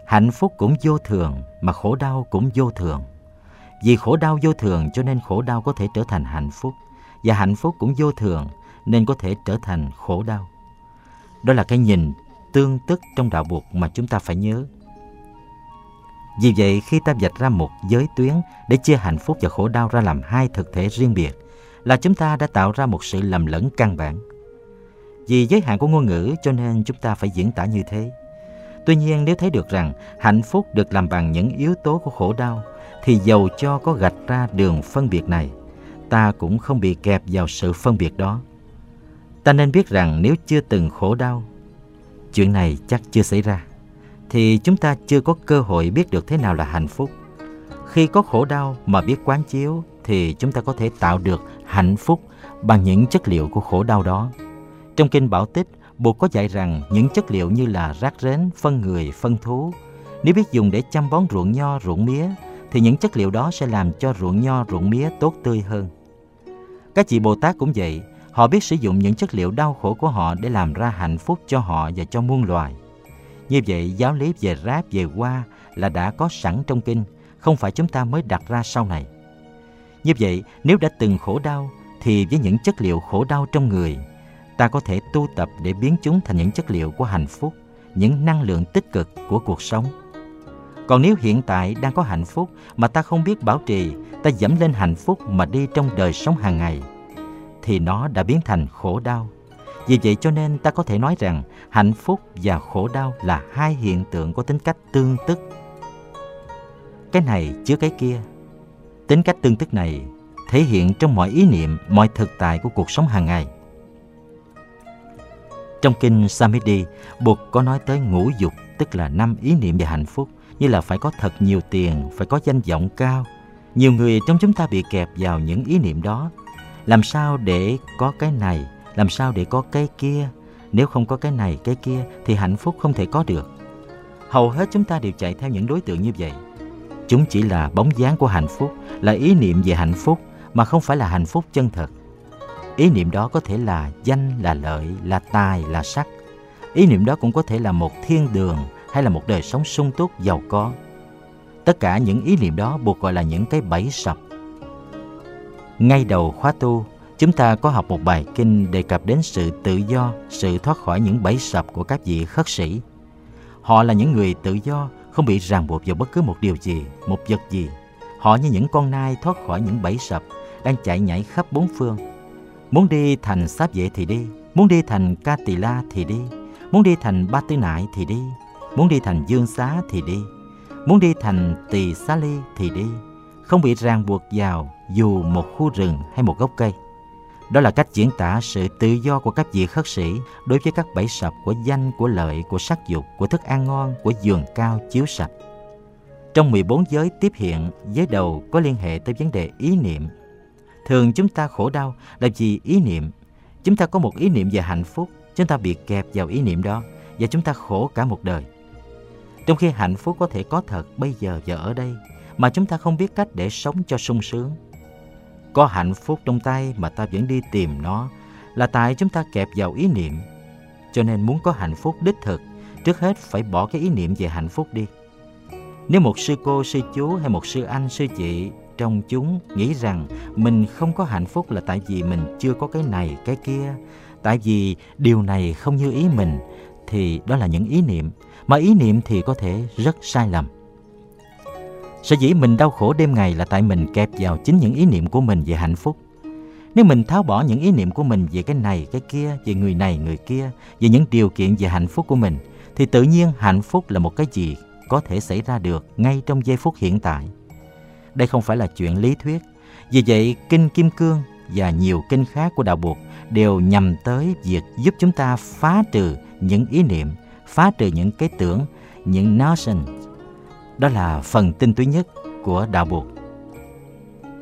Hạnh phúc cũng vô thường, mà khổ đau cũng vô thường. Vì khổ đau vô thường cho nên khổ đau có thể trở thành hạnh phúc và hạnh phúc cũng vô thường nên có thể trở thành khổ đau. Đó là cái nhìn tương tức trong đạo buộc mà chúng ta phải nhớ. Vì vậy, khi ta vạch ra một giới tuyến để chia hạnh phúc và khổ đau ra làm hai thực thể riêng biệt, là chúng ta đã tạo ra một sự lầm lẫn căn bản. Vì giới hạn của ngôn ngữ cho nên chúng ta phải diễn tả như thế. Tuy nhiên nếu thấy được rằng hạnh phúc được làm bằng những yếu tố của khổ đau thì dầu cho có gạch ra đường phân biệt này, ta cũng không bị kẹp vào sự phân biệt đó. Ta nên biết rằng nếu chưa từng khổ đau, chuyện này chắc chưa xảy ra, thì chúng ta chưa có cơ hội biết được thế nào là hạnh phúc. Khi có khổ đau mà biết quán chiếu thì chúng ta có thể tạo được hạnh phúc bằng những chất liệu của khổ đau đó. Trong kinh Bảo Tích, Bụt có dạy rằng những chất liệu như là rác rến, phân người, phân thú, nếu biết dùng để chăm bón ruộng nho, ruộng mía, thì những chất liệu đó sẽ làm cho ruộng nho, ruộng mía tốt tươi hơn. Các chị Bồ Tát cũng vậy, họ biết sử dụng những chất liệu đau khổ của họ để làm ra hạnh phúc cho họ và cho muôn loài. Như vậy, giáo lý về ráp, về hoa là đã có sẵn trong kinh, không phải chúng ta mới đặt ra sau này. Như vậy, nếu đã từng khổ đau, thì với những chất liệu khổ đau trong người, ta có thể tu tập để biến chúng thành những chất liệu của hạnh phúc, những năng lượng tích cực của cuộc sống. Còn nếu hiện tại đang có hạnh phúc mà ta không biết bảo trì, ta dẫm lên hạnh phúc mà đi trong đời sống hàng ngày, thì nó đã biến thành khổ đau. Vì vậy cho nên ta có thể nói rằng hạnh phúc và khổ đau là hai hiện tượng có tính cách tương tức. Cái này chứa cái kia. Tính cách tương tức này thể hiện trong mọi ý niệm, mọi thực tại của cuộc sống hàng ngày. Trong kinh Samiti, Bụt có nói tới ngũ dục, tức là năm ý niệm về hạnh phúc, như là phải có thật nhiều tiền, phải có danh vọng cao. Nhiều người trong chúng ta bị kẹp vào những ý niệm đó. Làm sao để có cái này, làm sao để có cái kia. Nếu không có cái này, cái kia thì hạnh phúc không thể có được. Hầu hết chúng ta đều chạy theo những đối tượng như vậy. Chúng chỉ là bóng dáng của hạnh phúc, là ý niệm về hạnh phúc mà không phải là hạnh phúc chân thật. Ý niệm đó có thể là danh, là lợi, là tài, là sắc. Ý niệm đó cũng có thể là một thiên đường hay là một đời sống sung túc, giàu có. Tất cả những ý niệm đó buộc gọi là những cái bẫy sập. Ngay đầu khóa tu, chúng ta có học một bài kinh đề cập đến sự tự do, sự thoát khỏi những bẫy sập của các vị khất sĩ. Họ là những người tự do, không bị ràng buộc vào bất cứ một điều gì, một vật gì. Họ như những con nai thoát khỏi những bẫy sập, đang chạy nhảy khắp bốn phương. Muốn đi thành sáp vệ thì đi, muốn đi thành ca tỳ la thì đi, muốn đi thành ba tư nại thì đi, muốn đi thành dương xá thì đi, muốn đi thành tỳ xá ly thì đi, không bị ràng buộc vào dù một khu rừng hay một gốc cây. Đó là cách diễn tả sự tự do của các vị khất sĩ đối với các bẫy sập của danh, của lợi, của sắc dục, của thức ăn ngon, của giường cao, chiếu sạch. Trong 14 giới tiếp hiện, giới đầu có liên hệ tới vấn đề ý niệm. Thường chúng ta khổ đau là vì ý niệm. Chúng ta có một ý niệm về hạnh phúc, chúng ta bị kẹp vào ý niệm đó và chúng ta khổ cả một đời. Trong khi hạnh phúc có thể có thật bây giờ và ở đây mà chúng ta không biết cách để sống cho sung sướng. Có hạnh phúc trong tay mà ta vẫn đi tìm nó là tại chúng ta kẹp vào ý niệm. Cho nên muốn có hạnh phúc đích thực, trước hết phải bỏ cái ý niệm về hạnh phúc đi. Nếu một sư cô, sư chú hay một sư anh, sư chị trong chúng nghĩ rằng mình không có hạnh phúc là tại vì mình chưa có cái này, cái kia, tại vì điều này không như ý mình, thì đó là những ý niệm, mà ý niệm thì có thể rất sai lầm. Sở dĩ mình đau khổ đêm ngày là tại mình kẹp vào chính những ý niệm của mình về hạnh phúc. Nếu mình tháo bỏ những ý niệm của mình về cái này, cái kia, về người này, người kia, về những điều kiện về hạnh phúc của mình, thì tự nhiên hạnh phúc là một cái gì có thể xảy ra được ngay trong giây phút hiện tại. Đây không phải là chuyện lý thuyết. Vì vậy, Kinh Kim Cương và nhiều kinh khác của Đạo Buộc đều nhằm tới việc giúp chúng ta phá trừ những ý niệm, phá trừ những cái tưởng, những notion. Đó là phần tinh túy nhất của Đạo Buộc.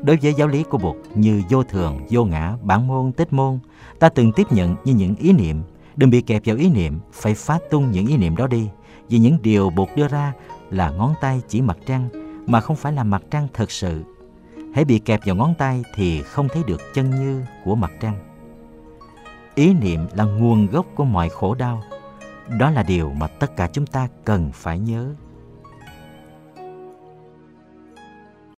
Đối với giáo lý của Bụt như vô thường, vô ngã, bản môn, tích môn, ta từng tiếp nhận như những ý niệm. Đừng bị kẹp vào ý niệm, phải phá tung những ý niệm đó đi. Vì những điều Bụt đưa ra là ngón tay chỉ mặt trăng, mà không phải là mặt trăng thật sự. Hãy bị kẹp vào ngón tay thì không thấy được chân như của mặt trăng. Ý niệm là nguồn gốc của mọi khổ đau. Đó là điều mà tất cả chúng ta cần phải nhớ.